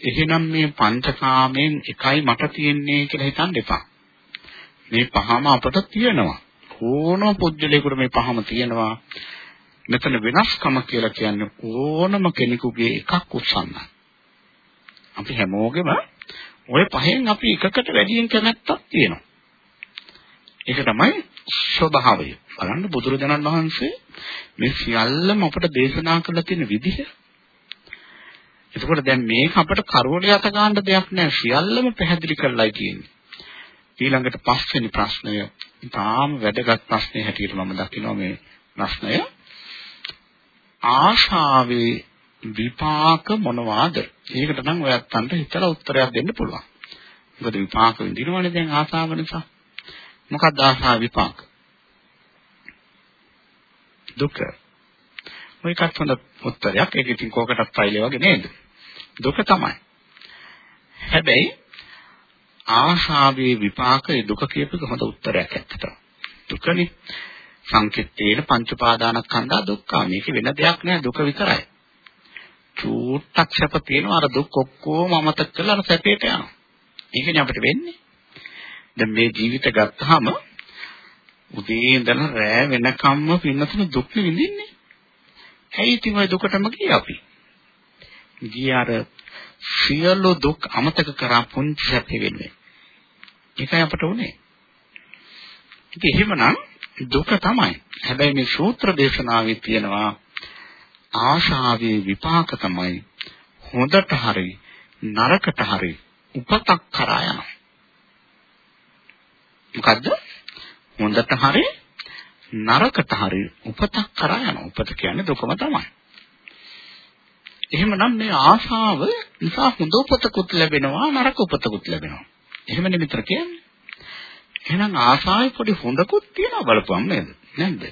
Speaker 1: එහෙනම් මේ පංචකාමයෙන් එකයි මට තියෙන්නේ කියලා හිතන්න එපා. මේ පහම අපට තියෙනවා. ඕනම පුද්ගලයෙකුට මේ පහම තියෙනවා. මෙතන වෙනස්කම කියලා කියන්නේ ඕනම කෙනෙකුගේ එකක් උත්සන්නයි. අපි හැමෝගෙම ওই පහෙන් අපි එකකට වැඩියෙන් කැමැත්තක් තියෙනවා. ඒක තමයි ස්වභාවය. බලන්න බුදුරජාණන් වහන්සේ මේ සියල්ලම අපට දේශනා කරලා තියෙන විදිහ. එතකොට දැන් මේක අපට කරවල යත ගන්න දෙයක් නෑ. සියල්ලම පැහැදිලි කරලායි තියෙන්නේ. ඊළඟට පස්වෙනි ප්‍රශ්නය ඉතාම වැදගත් ප්‍රශ්නයක් හැටියට මම දකිනවා මේ ප්‍රශ්නය. ආශාවේ විපාක මොනවාද? ඒකට නම් ඔයත්තන්ට හිතලා උත්තරයක් දෙන්න පුළුවන්. මොකද විපාක විඳිනවනේ දැන් ආසාව නිසා. මොකක්ද ආසාව විපාක? දුක. මොකක්ද හොඳ උත්තරයක්. ඒක ඉතින් කෝකටත් ෆයිල් වගේ නේද? දුක තමයි. හැබැයි ආශාවේ විපාකයේ දුක කියපේක හොඳ උත්තරයක් ඇත්තට. දුකනේ සංකිට්ඨේන පංච උපාදානස්කන්ධා දුක්ඛ. මේක වෙන දෙයක් නෑ දුක විතරයි. චූට්ටක් සැප තියෙනවා අර දුක් ඔක්කොම අමතක කරලා අර සැපේට යනවා. ඒකනේ අපිට වෙන්නේ. දැන් මේ ජීවිත ගත්තාම උදේ ඉඳලා රෑ වෙනකම්ම පින්නතුන දුක් විඳින්නේ. ඇයි ඉතින් ওই දුකටම ගියේ අපි? ගියේ අර සියලු දුක් අමතක කරා පුංචි සැපේ වෙන්නේ. ඒකයි අපට උනේ. ඉතින් එහෙමනම් දුක තමයි. හැබැයි මේ සූත්‍ර දේශනාවේ තියෙනවා ආශාවේ විපාක තමයි හොඳට හරි නරකට හරි උපතක් කරා යනවා. මොකද්ද? හොඳට හරි නරකට හරි උපතක් කරා යනවා. උපත කියන්නේ දුකම තමයි. එහෙමනම් මේ ආශාව නිසා හොඳ උපතකුත් ලැබෙනවා නරක උපතකුත් ලැබෙනවා. එහෙමනේ මෙතන කියන්නේ. එහෙනම් ආශාවේ පොඩි හොඳකුත් තියෙනවා බලපුවම නේද? නැද්ද?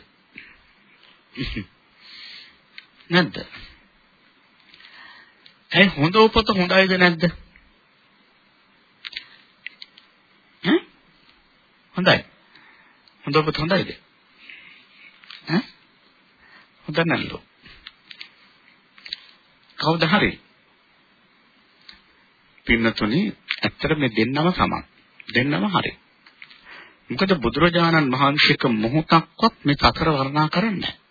Speaker 1: නැද්ද? ඒ හොඳ උපත හොඳයිද නැද්ද? ඈ? හොඳයි. හොඳ උපත හොඳයිද? ඈ? හොඳ නැල්ලෝ. කවුද හරි? පින්නතුනි ඇත්තට මේ දෙන්නම සමන්. දෙන්නම හරි. මොකද බුදුරජාණන් වහන්සේක මොහොතක්වත් මේ සතර වර්ණනා කරන්නේ නැහැ.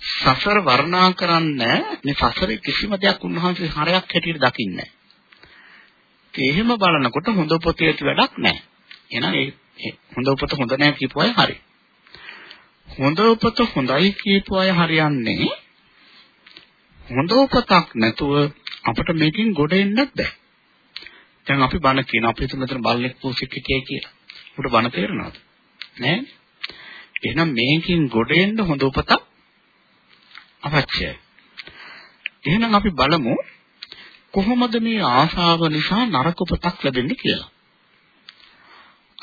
Speaker 1: සසර වර්ණනා කරන්නේ මේ සසරේ කිසිම දෙයක් උන්වහන්සේ හරයක් හැටියට දකින්නේ නැහැ. එහෙම බලනකොට හොඳ පොතේ ඇති වැඩක් නැහැ. එහෙනම් ඒ හොඳ උපත හොඳ නැහැ කියපු අය හරි. හොඳ උපත හොඳයි කියපු අය හරියන්නේ හොඳ උපතක් නැතුව අපිට මේකෙන් ගොඩ එන්නත් බෑ. දැන් අපි බණ කියන අපි හිතමු මෙතන බල්ලෙක් පූසික් හිටියයි කියලා. උඩ බණ තේරෙනවද? නෑ. එහෙනම් මේකෙන් ගොඩ එන්න හොඳ උපතක් අවශ්‍යයි. එහෙනම් අපි බලමු කොහොමද මේ ආශාව නිසා නරක උපතක් ලැබෙන්නේ කියලා.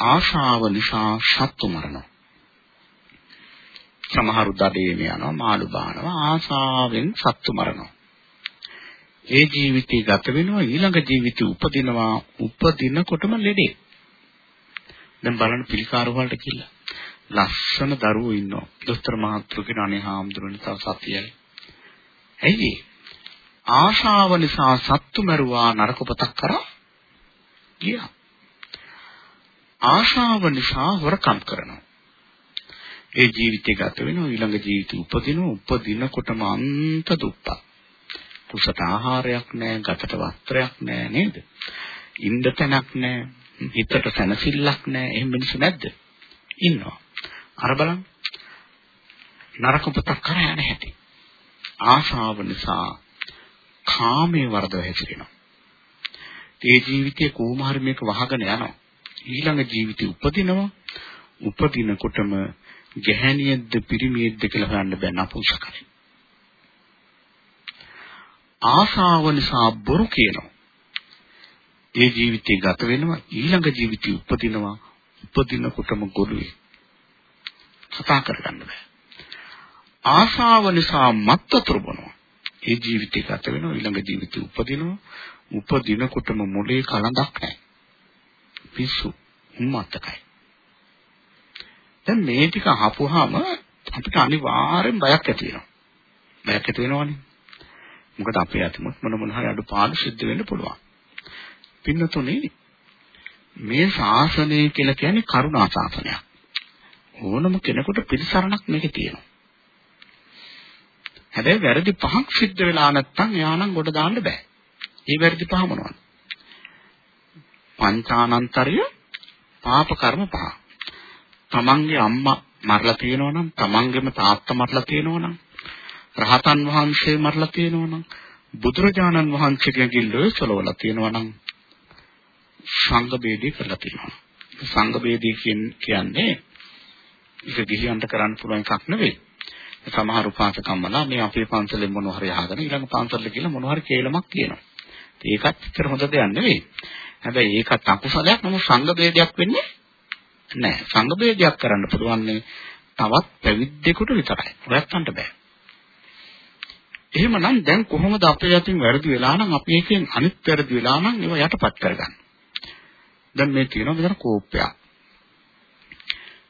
Speaker 1: ආශාව නිසා සත්තු මරනවා. සමහරු දඩේම යනවා මාළු බානවා ආශාවෙන් සත්තු මරනවා. ඒ ජීවිතය ගත වෙනවා ඊළඟ ජීවිතය උපදිනවා උපදිනකොටම ලෙඩේ. දැන් බලන්න පිළිකාර වලට කියලා. ලස්සන දරුවෝ ඉන්නවා. දොස්තර මහත්තුරු කියන අනේ හාමුදුරනේ තව සතියයි. ඇයි ආශාව නිසා සත්තු මරුවා නරක පතක් කරා ගියා. ආශාව නිසා හොරකම් කරනවා. ඒ ජීවිතය ගත වෙනවා ඊළඟ ජීවිතය උපදිනවා උපදිනකොටම අන්ත දුක්පත්. කුසට ආහාරයක් නැහැ, ගතට වස්ත්‍රයක් නැහැ නේද? ඉන්න තැනක් නැහැ, හිතට සැනසෙල්ලක් නැහැ. එහෙම මිනිස්සු නැද්ද? ඉන්නවා. අර බලන්න. නරක පුතක් කරා යන හැටි. ආශාව නිසා කාමයේ වර්ධව හැසිරෙනවා. ඒ ජීවිතයේ කොහොම හරි මේක වහගෙන යනවා. ඊළඟ ජීවිතේ උපදිනවා. උපදිනකොටම ගැහැණියෙක්ද පිරිමියෙක්ද කියලා හොයන්න බෑ නපුසකයි. ආසාව නිසා බොරු කියනවා. ඒ ජීවිතේ ගත වෙනවා ඊළඟ ජීවිතේ උපදිනවා උපදිනකොටම ගොළුයි. කතා කරගන්න බෑ. ආසාව නිසා මත් වතුර බොනවා. ඒ ජීවිතේ ගත වෙනවා ඊළඟ ජීවිතේ උපදිනවා උපදිනකොටම මොලේ කලඳක් නැහැ. පිස්සු උම්මත්තකයි. දැන් මේ ටික අහපුවාම අපිට අනිවාර්යෙන් බයක් ඇති වෙනවා. බයක් ඇති වෙනවනේ. මොකද අපේ අතමුත් මොන මොන හරි අඩුපාඩු සිද්ධ වෙන්න පුළුවන්. පින්නතුනේ මේ ශාසනය කියලා කියන්නේ කරුණා ශාසනයක්. ඕනම කෙනෙකුට පිළිසරණක් මේකේ තියෙනවා. හැබැයි වැරදි පහක් සිද්ධ වෙලා නැත්නම් එයානම් ගොඩ දාන්න බෑ. ඒ වැරදි පහ මොනවද? පංචානන්තරිය පාප කර්ම පහ. තමන්ගේ අම්මා මරලා තියෙනවා නම්, තමන්ගේම තාත්තා මරලා තියෙනවා නම්, රහතන් වහන්සේ මරලා තියෙනවා නම්, බුදුරජාණන් වහන්සේගේ ලෝය සලවලා තියෙනවා නම් සංඝ බේදී කරලා තියෙනවා. සංඝ බේදී කියන්නේ ඒක ගිහියන්ට කරන්න පුළුවන් එකක් නෙවෙයි. සමහර උපාසකම්මලා මේ අපේ පන්සලෙන් මොනවා හරි අහගෙන ඊළඟ පන්සලට ගිහලා මොනවා හරි කේලමක් කියනවා. ඒකත් ඇත්තට හොඳ දෙයක් නෙවෙයි. හැබැයි ඒකත් අකුසලයක් නමුත් සංඝ ભેදයක් වෙන්නේ නැහැ. සංඝ ભેදයක් කරන්න පුළුවන්නේ තවත් පැවිද්දෙකුට විතරයි. ඔයත්තන්ට බෑ. එහෙමනම් දැන් කොහොමද අපේ යටින් වැරදි වෙලා නම් අපි එකෙන් අනිත් වැරදි වෙලා නම් ඒව යටපත් කරගන්න. දැන් මේ තියෙනවා මෙතන කෝප්පයක්.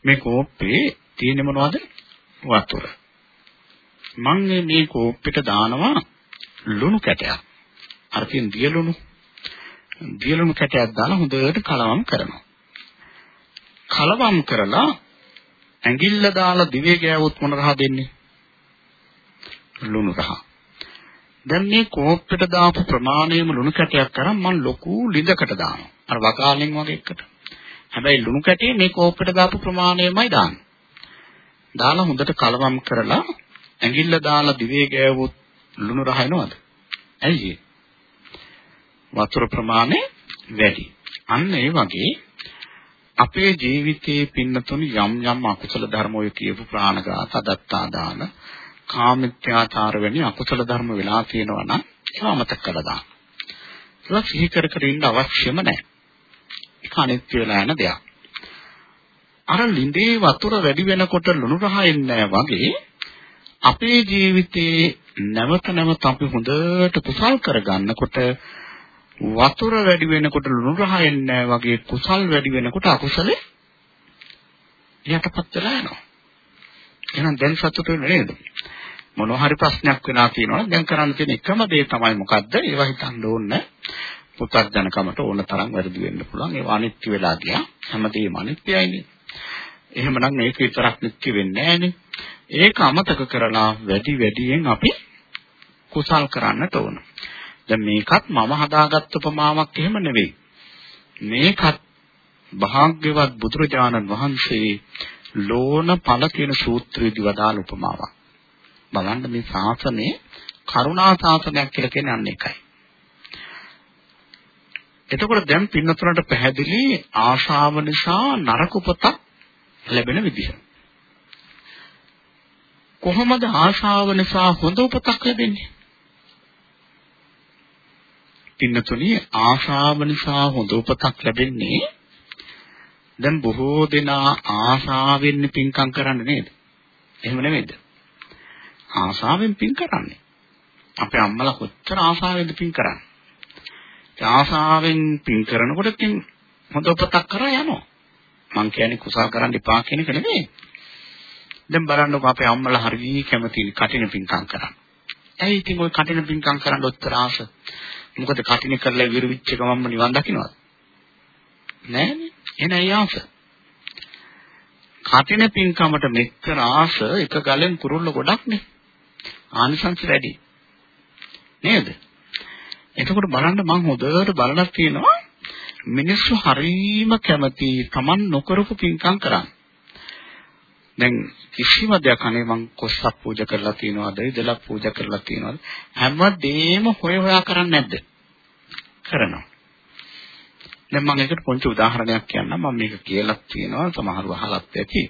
Speaker 1: මේ කෝප්පේ තියෙන්නේ මොනවද? වතුර. මම මේ කෝප්පෙට දානවා ලුණු කැටයක්. අර තියෙන දියලුණු දියලුණු කැටයක් දාලා හොඳට කලවම් කරනවා. කලවම් කරලා ඇඟිල්ල දාලා දිවේ ගෑවොත් මොන රහ දෙන්නේ? ලුණු රහ. දැන් මේ කෝප්පෙට දාපු ප්‍රමාණයම ලුණු කැටයක් කරන් මම ලොකු ලිඳකට දානවා. අර වකාලෙන් වගේ එකට. හැබැයි ලුණු කැටේ මේ කෝප්පෙට දාපු ප්‍රමාණයමයි දාන්නේ. දාලා හොඳට කලවම් කරලා ඇඟිල්ල දාලා දිවේ ගෑවුවොත් ලුණු රහ එනවද? ඇයි වතුර ප්‍රමාණය වැඩි. අන්න ඒ වගේ අපේ ජීවිතයේ පින්නතුන් යම් යම් අකුසල ධර්ම ඔය කියපු ප්‍රාණඝාත, අදත්තා දාන, කාමිත්‍යාචාර වැනි අකුසල ධර්ම වෙලා තියෙනවා නම් ඒවා අමතක කළා දාන්න. ඒක සිහි කර කර ඉන්න අවශ්‍යම නැහැ. ඒක අනිත්‍ය වෙලා යන දෙයක්. අර ලිඳේ වතුර වැඩි වෙනකොට ලුණු රහ එන්නේ වගේ අපේ ජීවිතේ නැවත නැවත අපි හොඳට කුසල් කරගන්නකොට වතුර වැඩි වෙනකොට ලුණු රහ එන්නේ වගේ කුසල් වැඩි වෙනකොට අකුසල යටපත් වෙලා යනවා. එහෙනම් දැන් සතුට වෙන්නේ නේද? මොනවා හරි ප්‍රශ්නයක් වෙනා තියෙනවා දැන් කරන්න තියෙන එකම දේ තමයි මොකද්ද? ඒවා හිතන්න ඕනේ. පුතත්ජනකමට ඕන තරම් වැරදි වෙන්න පුළුවන්. ඒවා අනිත්‍ය වෙලා ගියා. හැමදේම අනිත්‍යයිනේ. එහෙමනම් මේක විතරක් නිත්‍ය වෙන්නේ නැහනේ. ඒක අමතක කරලා වැඩි වැඩියෙන් අපි කුසල් කරන්නට ඕන. දැන් මේකත් මම හදාගත්ත උපමාවක් එහෙම නෙවෙයි. මේකත් භාග්‍යවත් බුදුරජාණන් වහන්සේ ලෝණ ඵල කියන සූත්‍රයේදී වදාළ උපමාවක්. බලන්න මේ ශාසනය කරුණා ශාසනයක් කියලා කියන්නේ අන්න එකයි. එතකොට දැන් පින්නතුලට පැහැදිලි ආශාව නිසා නරක උපතක් ලැබෙන විදිහ. කොහොමද ආශාව නිසා හොඳ උපතක් ලැබෙන්නේ? පින්නතුනි ආශාව නිසා හොඳ උපතක් ලැබෙන්නේ දැන් බොහෝ දෙනා ආශාවෙන් පින්කම් කරන්නේ නේද? එහෙම නෙමෙයිද? ආශාවෙන් පින් කරන්නේ. අපේ අම්මලා කොච්චර ආශාවෙන්ද පින් කරන්නේ? ඒ ආශාවෙන් පින් කරනකොට ඉතින් හොඳ උපතක් කරා යනවා. මං කියන්නේ කුසල් කරන්න එපා කියන එක නෙමෙයි. දැන් බලන්නකො අපේ අම්මලා හරිය කැමති කටින පින්කම් කරන්න. ඇයි ඉතින් ওই කටින පින්කම් කරන්න ඔච්චර ආස? මොකද කටින කරලා විරුවිච්ච ගමන්ම නිවන් දකින්නවද? නෑනේ. එන ඒ ආස. කටින පින්කමට මෙච්චර ආස එක ගලෙන් කුරුල්ල ගොඩක්නේ. ආනිසංස වැඩි. නේද? එතකොට බලන්න මම හොඳට බලලා තියෙනවා මිනිස්සු හරීම කැමති Taman නොකරපු පින්කම් කරන්න. දැන් කිසිම දෙයක් අනේ මං කොස්සක් පූජා කරලා තියනවාද ඉදලක් පූජා කරලා තියනවාද හැමදේම හොය හොයා කරන්නේ නැද්ද කරනවා දැන් මම ඒකට පොන්ච උදාහරණයක් කියන්නම් මම මේක කියලා තියෙනවා සමහරව අහලත් ඇති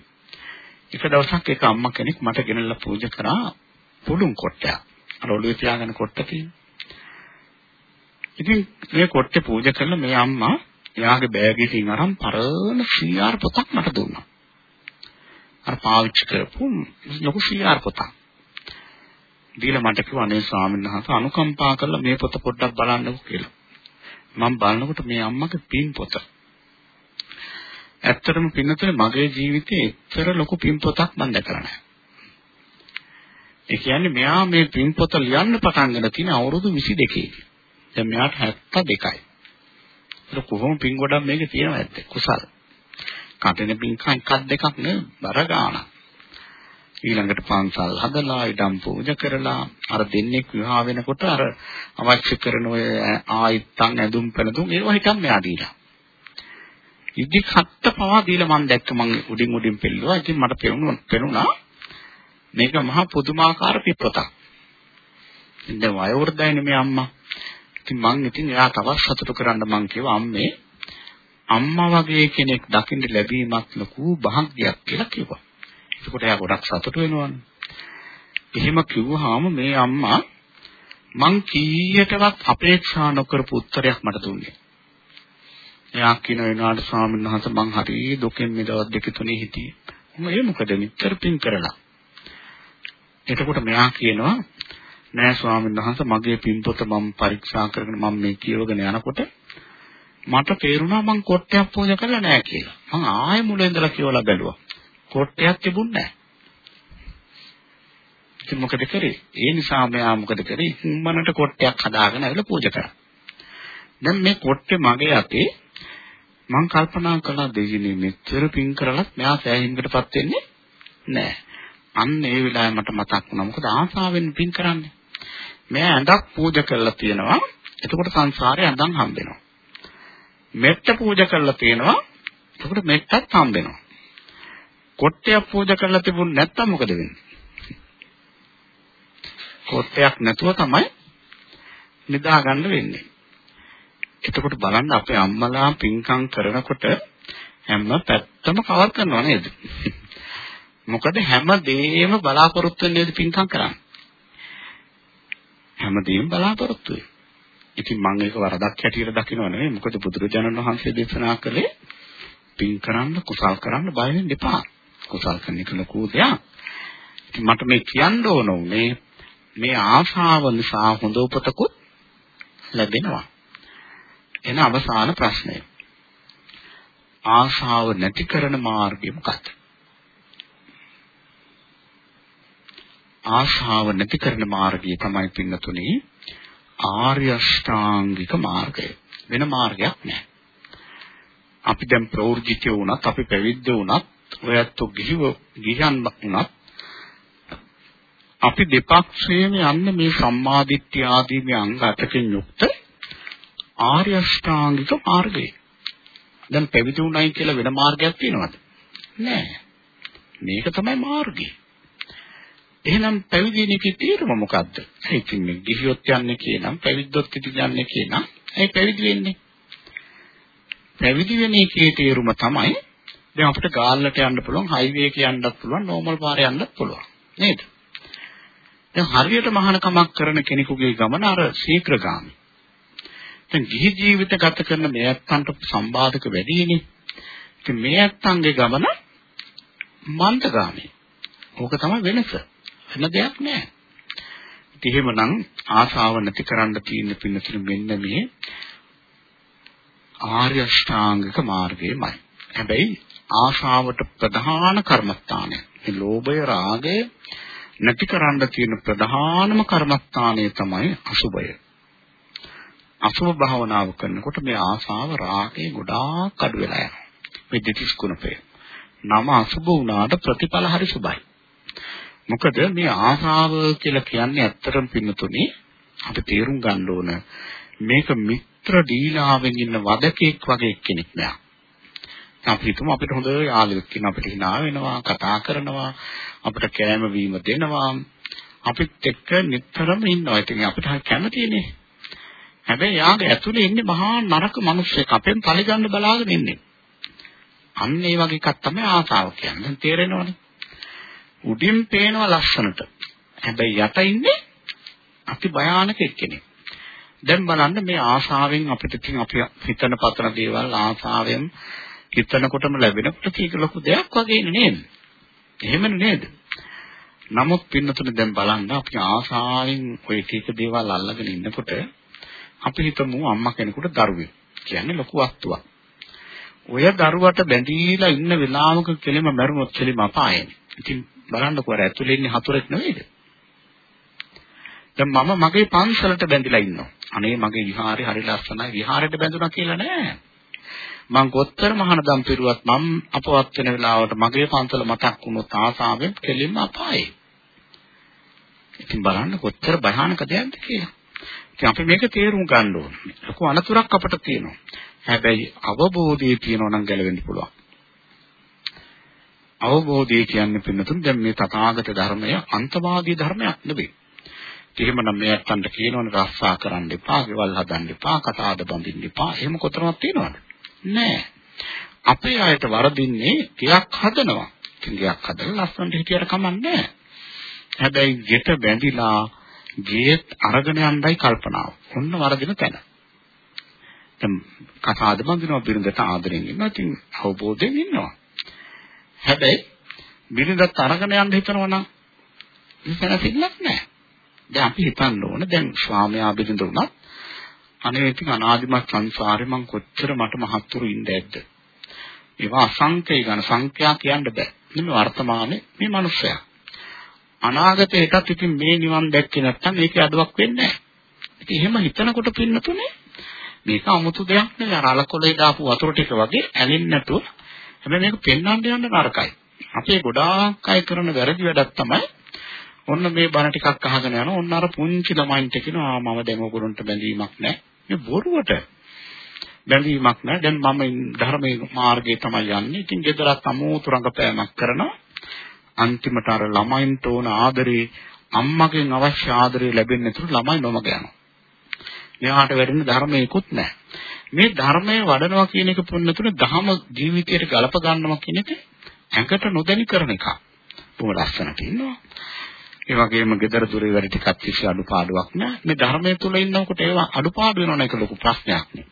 Speaker 1: එක දවසක් එක අම්මා කෙනෙක් මට ගෙනල්ලා පූජා කරා පුළුන් කොට්ටයක් අර ඔළුවේ තියාගෙන කොට්ට තියෙන ඉතින් මේ කොට්ටේ පූජා කරලා මේ අම්මා එයාගේ බෑග් එකකින් අරන් පරණ CR පොතක් මට දුන්නා අර පාවිච්චි කරපු ලොකු CR පොතක්. දීලා මට කිව්වා අනේ ස්වාමීන් වහන්සේ අනුකම්පා කරලා මේ පොත පොඩ්ඩක් බලන්නකෝ කියලා. මම බලනකොට මේ අම්මගේ පින් පොත. ඇත්තටම පින්නතේ මගේ ජීවිතේ එච්චර ලොකු පින් පොතක් මම දැකලා නැහැ. ඒ කියන්නේ මෙයා මේ පින් පොත ලියන්න පටන් ගන්න තියෙන අවුරුදු 22 දැන් මෙයාට 72යි. ඒක කොහොම පින් ගොඩක් මේකේ තියෙනවද ඇත්ත කුසල්. කටින පින්කම් එකක් දෙකක් නෙවෙයි බර ගාණක්. ඊළඟට පන්සල් හදලා ඉඩම් පූජා කරලා අර දෙන්නෙක් විවාහ වෙනකොට අර අවශ්‍ය කරන ඔය ආයිත්තන් ඇඳුම් පැළඳුම් ඒවා හිටන් මෙයා දීලා. ඉදි කට්ට පවා දීලා මම දැක්ක මම උඩින් උඩින් පෙල්ලුවා. ඉතින් මට පෙනුණා පෙනුණා මේක මහා පුදුමාකාර පිටපතක්. ඉතින් වයෝවෘද්ධයිනේ මේ අම්මා. ඉතින් මං ඉතින් එයා තවත් සතුටු කරන්න මං කිව්වා අම්මේ අම්මා වගේ කෙනෙක් දකින්න ලැබීමත් ලොකු භාග්යක් කියලා කිව්වා. එතකොට එයා ගොඩක් සතුටු වෙනවනේ. එහෙම කිව්වහම මේ අම්මා මං කීයටවත් අපේක්ෂා නොකරපු උත්තරයක් මට දුන්නේ. එයා කියන වෙනාට ස්වාමීන් වහන්සේ මං හරි දුකෙන් මේ දවස් දෙක තුනේ හිටියේ. මම ඒ මොකද මෙච්චර පින් කරලා. එතකොට මෙයා කියනවා නෑ ස්වාමීන් වහන්සේ මගේ පින්පොත මම පරීක්ෂා කරගෙන මම මේ කියවගෙන යනකොට මට තේරුණා මං කොට්ටයක් පූජා කරලා නැහැ කියලා. මං ආයෙ මුලින් ඉඳලා කියවලා බැලුවා. කොට්ටයක් තිබුණේ නැහැ. ඉතින් මොකද කරේ? ඒ නිසා මෙයා මොකද කරේ? ඉක්මනට කොට්ටයක් හදාගෙන ඇවිල්ලා පූජා කරා. දැන් මේ කොට්ටේ මගේ අතේ මං කල්පනා කළා දෙවියනේ මෙච්චර පින් කරලත් මෙයා සෑහීමකටපත් වෙන්නේ නැහැ. අන්න ඒ වෙලාවේ මට මතක් වුණා. මොකද ආසාවෙන් පින් කරන්නේ. මෙයා ඇඳක් පූජා කරලා තියෙනවා. එතකොට සංසාරේ ඇඳන් හම්බ වෙනවා. මෙට්ට පූජා කරලා තියෙනවා. එතකොට මෙට්ටත් හම්බ වෙනවා. කොට්ටයක් පූජා කරලා තිබුණ නැත්තම් මොකද වෙන්නේ? කොට්ටයක් නැතුව තමයි නිදා ගන්න වෙන්නේ. එතකොට බලන්න අපේ අම්මලා පින්කම් කරනකොට හැම පැත්තම කවර් කරනවා නේද? මොකද හැම දෙයක්ම බලාපොරොත්තු වෙන්නේ පින්කම් කරන්නේ. හැම දෙයක්ම බලාපොරොත්තු වෙන්නේ. ඉතින් මම ඒක වරදක් හැටියට දකිනව නෙවෙයි. මොකද බුදුරජාණන් වහන්සේ දේශනා කළේ පින් කරන්න කුසල් කරන්න බය වෙන්න එපා. කුසල් කරන එක ලොකු දෙයක්. ඉතින් මට මේ කියන්න ඕන උනේ මේ ආශාව නිසා හොඳ උපතකුත් ලැබෙනවා. එන අවසාන ප්‍රශ්නය. ආශාව නැති කරන මාර්ගය මොකක්ද? ආශාව නැති කරන මාර්ගය තමයි පින්නතුනේ ආර්ය අෂ්ටාංගික මාර්ගය. වෙන මාර්ගයක් නැහැ. අපි දැන් ප්‍රවෘජිතය වුණත් අපි පැවිද්ද වුණත් ඔයත් ගිහිව ගිහන් වුණත් අපි දෙපක්ෂයේම යන්නේ මේ සම්මාදිට්ඨිය ආදී මේ අංග අටකින් යුක්ත ආර්ය අෂ්ටාංගික මාර්ගය. දැන් පැවිදි වුණයි කියලා වෙන මාර්ගයක් තියෙනවද? නැහැ. මේක තමයි මාර්ගය. එහෙනම් පැවිදි වෙනකේ තීරම මොකද්ද? ඉතින් මේ ගිහියොත් යන්නේ කියනම් පැවිද්දොත් ඉතින් යන්නේ කියනම් ඒ පැවිදි වෙන්නේ. පැවිදි වෙන එකේ තීරම තමයි දැන් අපිට ගාල්ලට යන්න පුළුවන්, හයිවේ එක යන්නත් පුළුවන්, නෝමල් පාරේ යන්නත් පුළුවන්. නේද? දැන් හරියට මහානකමක් කරන කෙනෙකුගේ ගමන අර ශීඝ්‍රගාමී. දැන් ගිහි ජීවිත ගත කරන මේ අත්තන්ට සම්බාධක වැඩිනේ. ඉතින් මේ අත්තන්ගේ ගමන මන්දගාමී. ඕක තමයි වෙනස. වෙන දෙයක් නෑ. ඉතින් එහෙමනම් ආශාව නැති කරන්න තියෙන පින්නතුළු මෙන්න මේ ආර්ය අෂ්ටාංගික මාර්ගයමයි. හැබැයි ආශාවට ප්‍රධාන කර්මස්ථානය මේ ලෝභය රාගය නැති කරන්න තියෙන ප්‍රධානම කර්මස්ථානය තමයි අසුබය. අසුබ භාවනාව කරනකොට මේ ආශාව රාගය ගොඩාක් අඩු වෙලා යනවා. මේ දෙතිස් කුණපේ. නම අසුබ වුණාට ප්‍රතිඵල හරි සුබයි. මොකද මේ ආසාව කියලා කියන්නේ ඇත්තටම පින්නතුනේ අපි තේරුම් ගන්න ඕන මේක මිත්‍ර දීලාවෙන් ඉන්න වදකෙක් වගේ කෙනෙක් නෑ. අපි හිතමු අපිට හොඳ යාළුවෙක් ඉන්න අපිට hina වෙනවා කතා කරනවා අපිට කෑම වීම දෙනවා අපිත් එක්ක නිතරම ඉන්නවා. ඉතින් අපිට කැමතිනේ. හැබැයි යාගේ ඇතුලේ ඉන්නේ මහා නරක මිනිස්සෙක් අපෙන් පරිගන්න බලාගෙන ඉන්නේ. අන්න ඒ වගේ එකක් තමයි ආසාව කියන්නේ. දැන් තේරෙනවනේ. උඩින් පේනවා ලස්සනට. හැබැයි යට ඉන්නේ අති භයානක එක්කෙනෙක්. දැන් බලන්න මේ ආශාවෙන් අපිට තියෙන අපි හිතන පතන දේවල් ආශාවෙන් හිතනකොටම ලැබෙනකොට ඒක ලොකු දෙයක් වගේ නේද? එහෙමනේ නේද? නමුත් පින්නතුනේ දැන් බලන්න අපි ආශාවෙන් ඔය එක එක දේවල් අල්ලගෙන ඉන්නකොට අපි හිතමු අම්මා කෙනෙකුට දරුවෙක් කියන්නේ ලොකු වස්තුවක්. ඔය දරුවට බැඳීලා ඉන්න වෙලාවක කෙලිම මරුණොත් කෙලිම අපායනේ. ඉතින් බලන්නකෝ අර ඇතුලේ ඉන්නේ හතුරෙක් නෙවෙයිද? දැන් මම මගේ පන්සලට බැඳිලා ඉන්නවා. අනේ මගේ විහාරේ හරි ලස්සනයි විහාරෙට බැඳුණා කියලා නෑ. මං කොච්චර මහානදම් පිරුවත් මම අපවත් වෙන වෙලාවට මගේ පන්සල මතක් වුණොත් ආසාවෙන් කෙලින්ම අපායේ. ඉතින් බලන්න කොච්චර භයානක දෙයක්ද කියලා. ඉතින් අපි මේක තේරුම් ගන්න ඕනේ. ලොකු අනතුරක් අපට තියෙනවා. හැබැයි අවබෝධය තියෙනවා නම් ගැලවෙන්න පුළුවන්. අවබෝධය කියන්නේ පින්නතුන් දැන් මේ තථාගත ධර්මය අන්තවාදී ධර්මයක් නෙවෙයි. එහෙමනම් මේ අත්තන්ට කියනවනේ රස්සා කරන්න එපා, ගෙවල් හදන්න එපා, කතාද බඳින්න එපා. එහෙම කොතරම්වත් තියනවද? නෑ. අපේ අයට වරදින්නේ ටිකක් හදනවා. ඉතින් ටිකක් හදලා ලස්සනට හිටියට කමන්නේ හැබැයි ගෙට බැඳිලා ගේත් අරගෙන යන්නයි කල්පනාව. ඔන්න වරදින තැන. දැන් කතාද බඳිනවා බිරිඳට ආදරෙන් ඉන්නවා. ඉතින් අවබෝධයෙන් ඉන්නවා. හැබැයි බිරිඳත් අරගෙන යන්න හිතනවා නම් ඉස්සරහිල්ලක් නැහැ. දැන් අපි හිතන්න ඕන දැන් ස්වාමියා බිරිඳ උනත් අනේ ඉතින් අනාදිමත් සංසාරේ මං කොච්චර මට මහත්තුරු ඉන්න ඇද්ද? ඒවා අසංඛ්‍ය ගන්න සංඛ්‍යා කියන්න බෑ. මේ වර්තමානයේ මේ මිනිස්සයා. අනාගතයටත් ඉතින් මේ නිවන් දැක්කේ නැත්නම් ඒකේ අඩුවක් වෙන්නේ නැහැ. ඉතින් එහෙම හිතනකොට පින්නතුනේ මේක 아무තු දෙයක් නෙවෙයි. අර අලකොලේ දාපු වතුර ටික වගේ ඇලෙන්නේ නැතුව හැබැයි මේක පෙන්වන්න යන්න නරකයි. අපේ ගොඩාක් අය කරන වැරදි වැඩක් තමයි ඔන්න මේ බණ ටිකක් අහගෙන යන ඔන්න අර පුංචි ළමයින්ට කියනවා මම දැන් ඔයගොල්ලන්ට බැඳීමක් නැහැ. මේ බොරුවට බැඳීමක් නැහැ. දැන් මම ධර්මයේ මාර්ගයේ තමයි යන්නේ. ඉතින් ගෙදරත් අමෝතු රඟපෑමක් කරනවා. අන්තිමට අර ළමයින්ට ඕන ආදරේ අම්මගෙන් අවශ්‍ය ආදරේ ලැබෙන්නේ නැතුව ළමයි නොමග යනවා. මෙයාට වැඩෙන ධර්මයකුත් නැහැ. මේ ධර්මය වඩනවා කියන එක පුන්නතුනේ දහම ජීවිතයට ගලප ගන්නවා කියන එක ඇඟට නොදැනි කරන එකක්. බොහොම ලස්සනට ඉන්නවා. ඒ වගේම gedara dure වැඩ ටිකක් කිසි අඩුපාඩුවක් නැහැ. මේ ධර්මයේ තුල ඉන්නකොට ඒවා අඩුපාඩු වෙනවන එක ලොකු ප්‍රශ්නයක් නේ.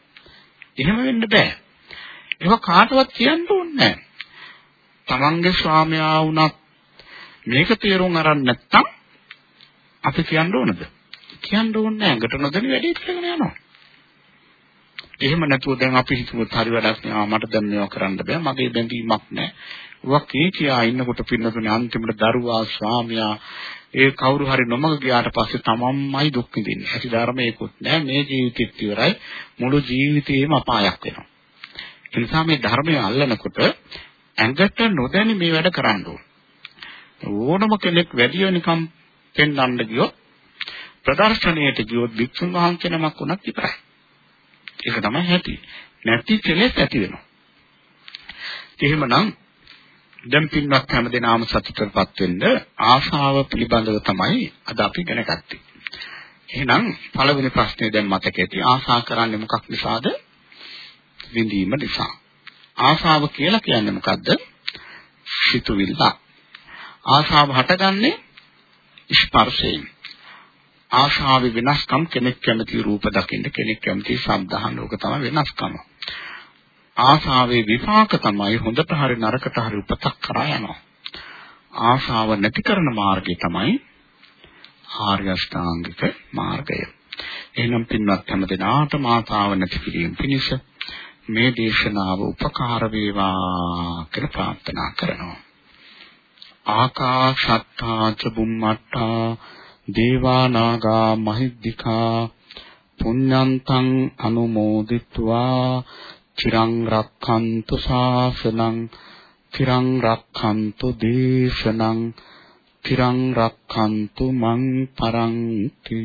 Speaker 1: එහෙම වෙන්න බෑ. ඒවා කාටවත් කියන්න ඕනේ නැහැ. තමන්ගේ ස්වාමියා වුණත් මේක තේරුම් අරන් නැත්තම් අපි කියන්න ඕනද? කියන්න ඕනේ නැහැ. ඇඟට නොදැනි වැඩේ කරගෙන යනවා. එහෙම නැතුව දැන් අපි හිතුවොත් හරි වැඩක් නෑ මට දැන් මේවා කරන්න බෑ මගේ බැඳීමක් නෑ. වක් කී කියා ඉන්නකොට පින්නතුනේ අන්තිමට දරුවා ස්වාමියා ඒ කවුරු හරි නොමග ගියාට පස්සේ තමන්මයි දුක් විඳින්නේ. ඇති ධර්මයකුත් නෑ මේ ජීවිතෙත් ඉවරයි මුළු ජීවිතේම අපායක් වෙනවා. ඒ නිසා මේ ධර්මය අල්ලනකොට ඇඟට නොදැනි මේ වැඩ කරන්න ඕන. ඕනම කෙනෙක් වැඩි වෙනකම් පෙන්වන්න ගියොත් ප්‍රදර්ශනයට ගියොත් භික්ෂුන් වහන්සේ නමක් වුණත් ඉවරයි. ඒක තමයි ඇති. නැති කෙලෙස් ඇති වෙනවා. එහෙමනම් දැන් පින්වත් හැමදෙනාම සතුටටපත් වෙන්න ආශාව පිළිබඳව තමයි අද අපි ඉගෙන ගත්තේ. එහෙනම් පළවෙනි ප්‍රශ්නේ දැන් මතක ඇති. ආශා කරන්නේ මොකක් නිසාද? විඳීම නිසා. ආශාව කියලා කියන්නේ මොකද්ද? සිතුවිල්ල. ආශාව හටගන්නේ ස්පර්ශයෙන්. ආශාවේ වෙනස්කම් කෙනෙක් කැමති රූප දකින්න කෙනෙක් කැමති ශබ්ද අහන්න ඕක තමයි වෙනස්කම. ආශාවේ විපාක තමයි හොඳට හරි නරකට හරි උපතක් කරා යනවා. ආශාව නැති කරන මාර්ගය තමයි ආර්ය අෂ්ටාංගික මාර්ගය. එහෙනම් පින්වත් හැම දිනාටම ආශාව නැති කිරීම පිණිස මේ දේශනාව උපකාර වේවා කියලා ප්‍රාර්ථනා කරනවා. ආකාශත්තා ච බුම්මත්තා දේවා නාග මහිද්దికා පුඤ්ඤන්තං අනුමෝදිත්වා චිරං රක්ඛන්තු ශාසනං චිරං රක්ඛන්තු දේශනං චිරං රක්ඛන්තු මං පරන්ති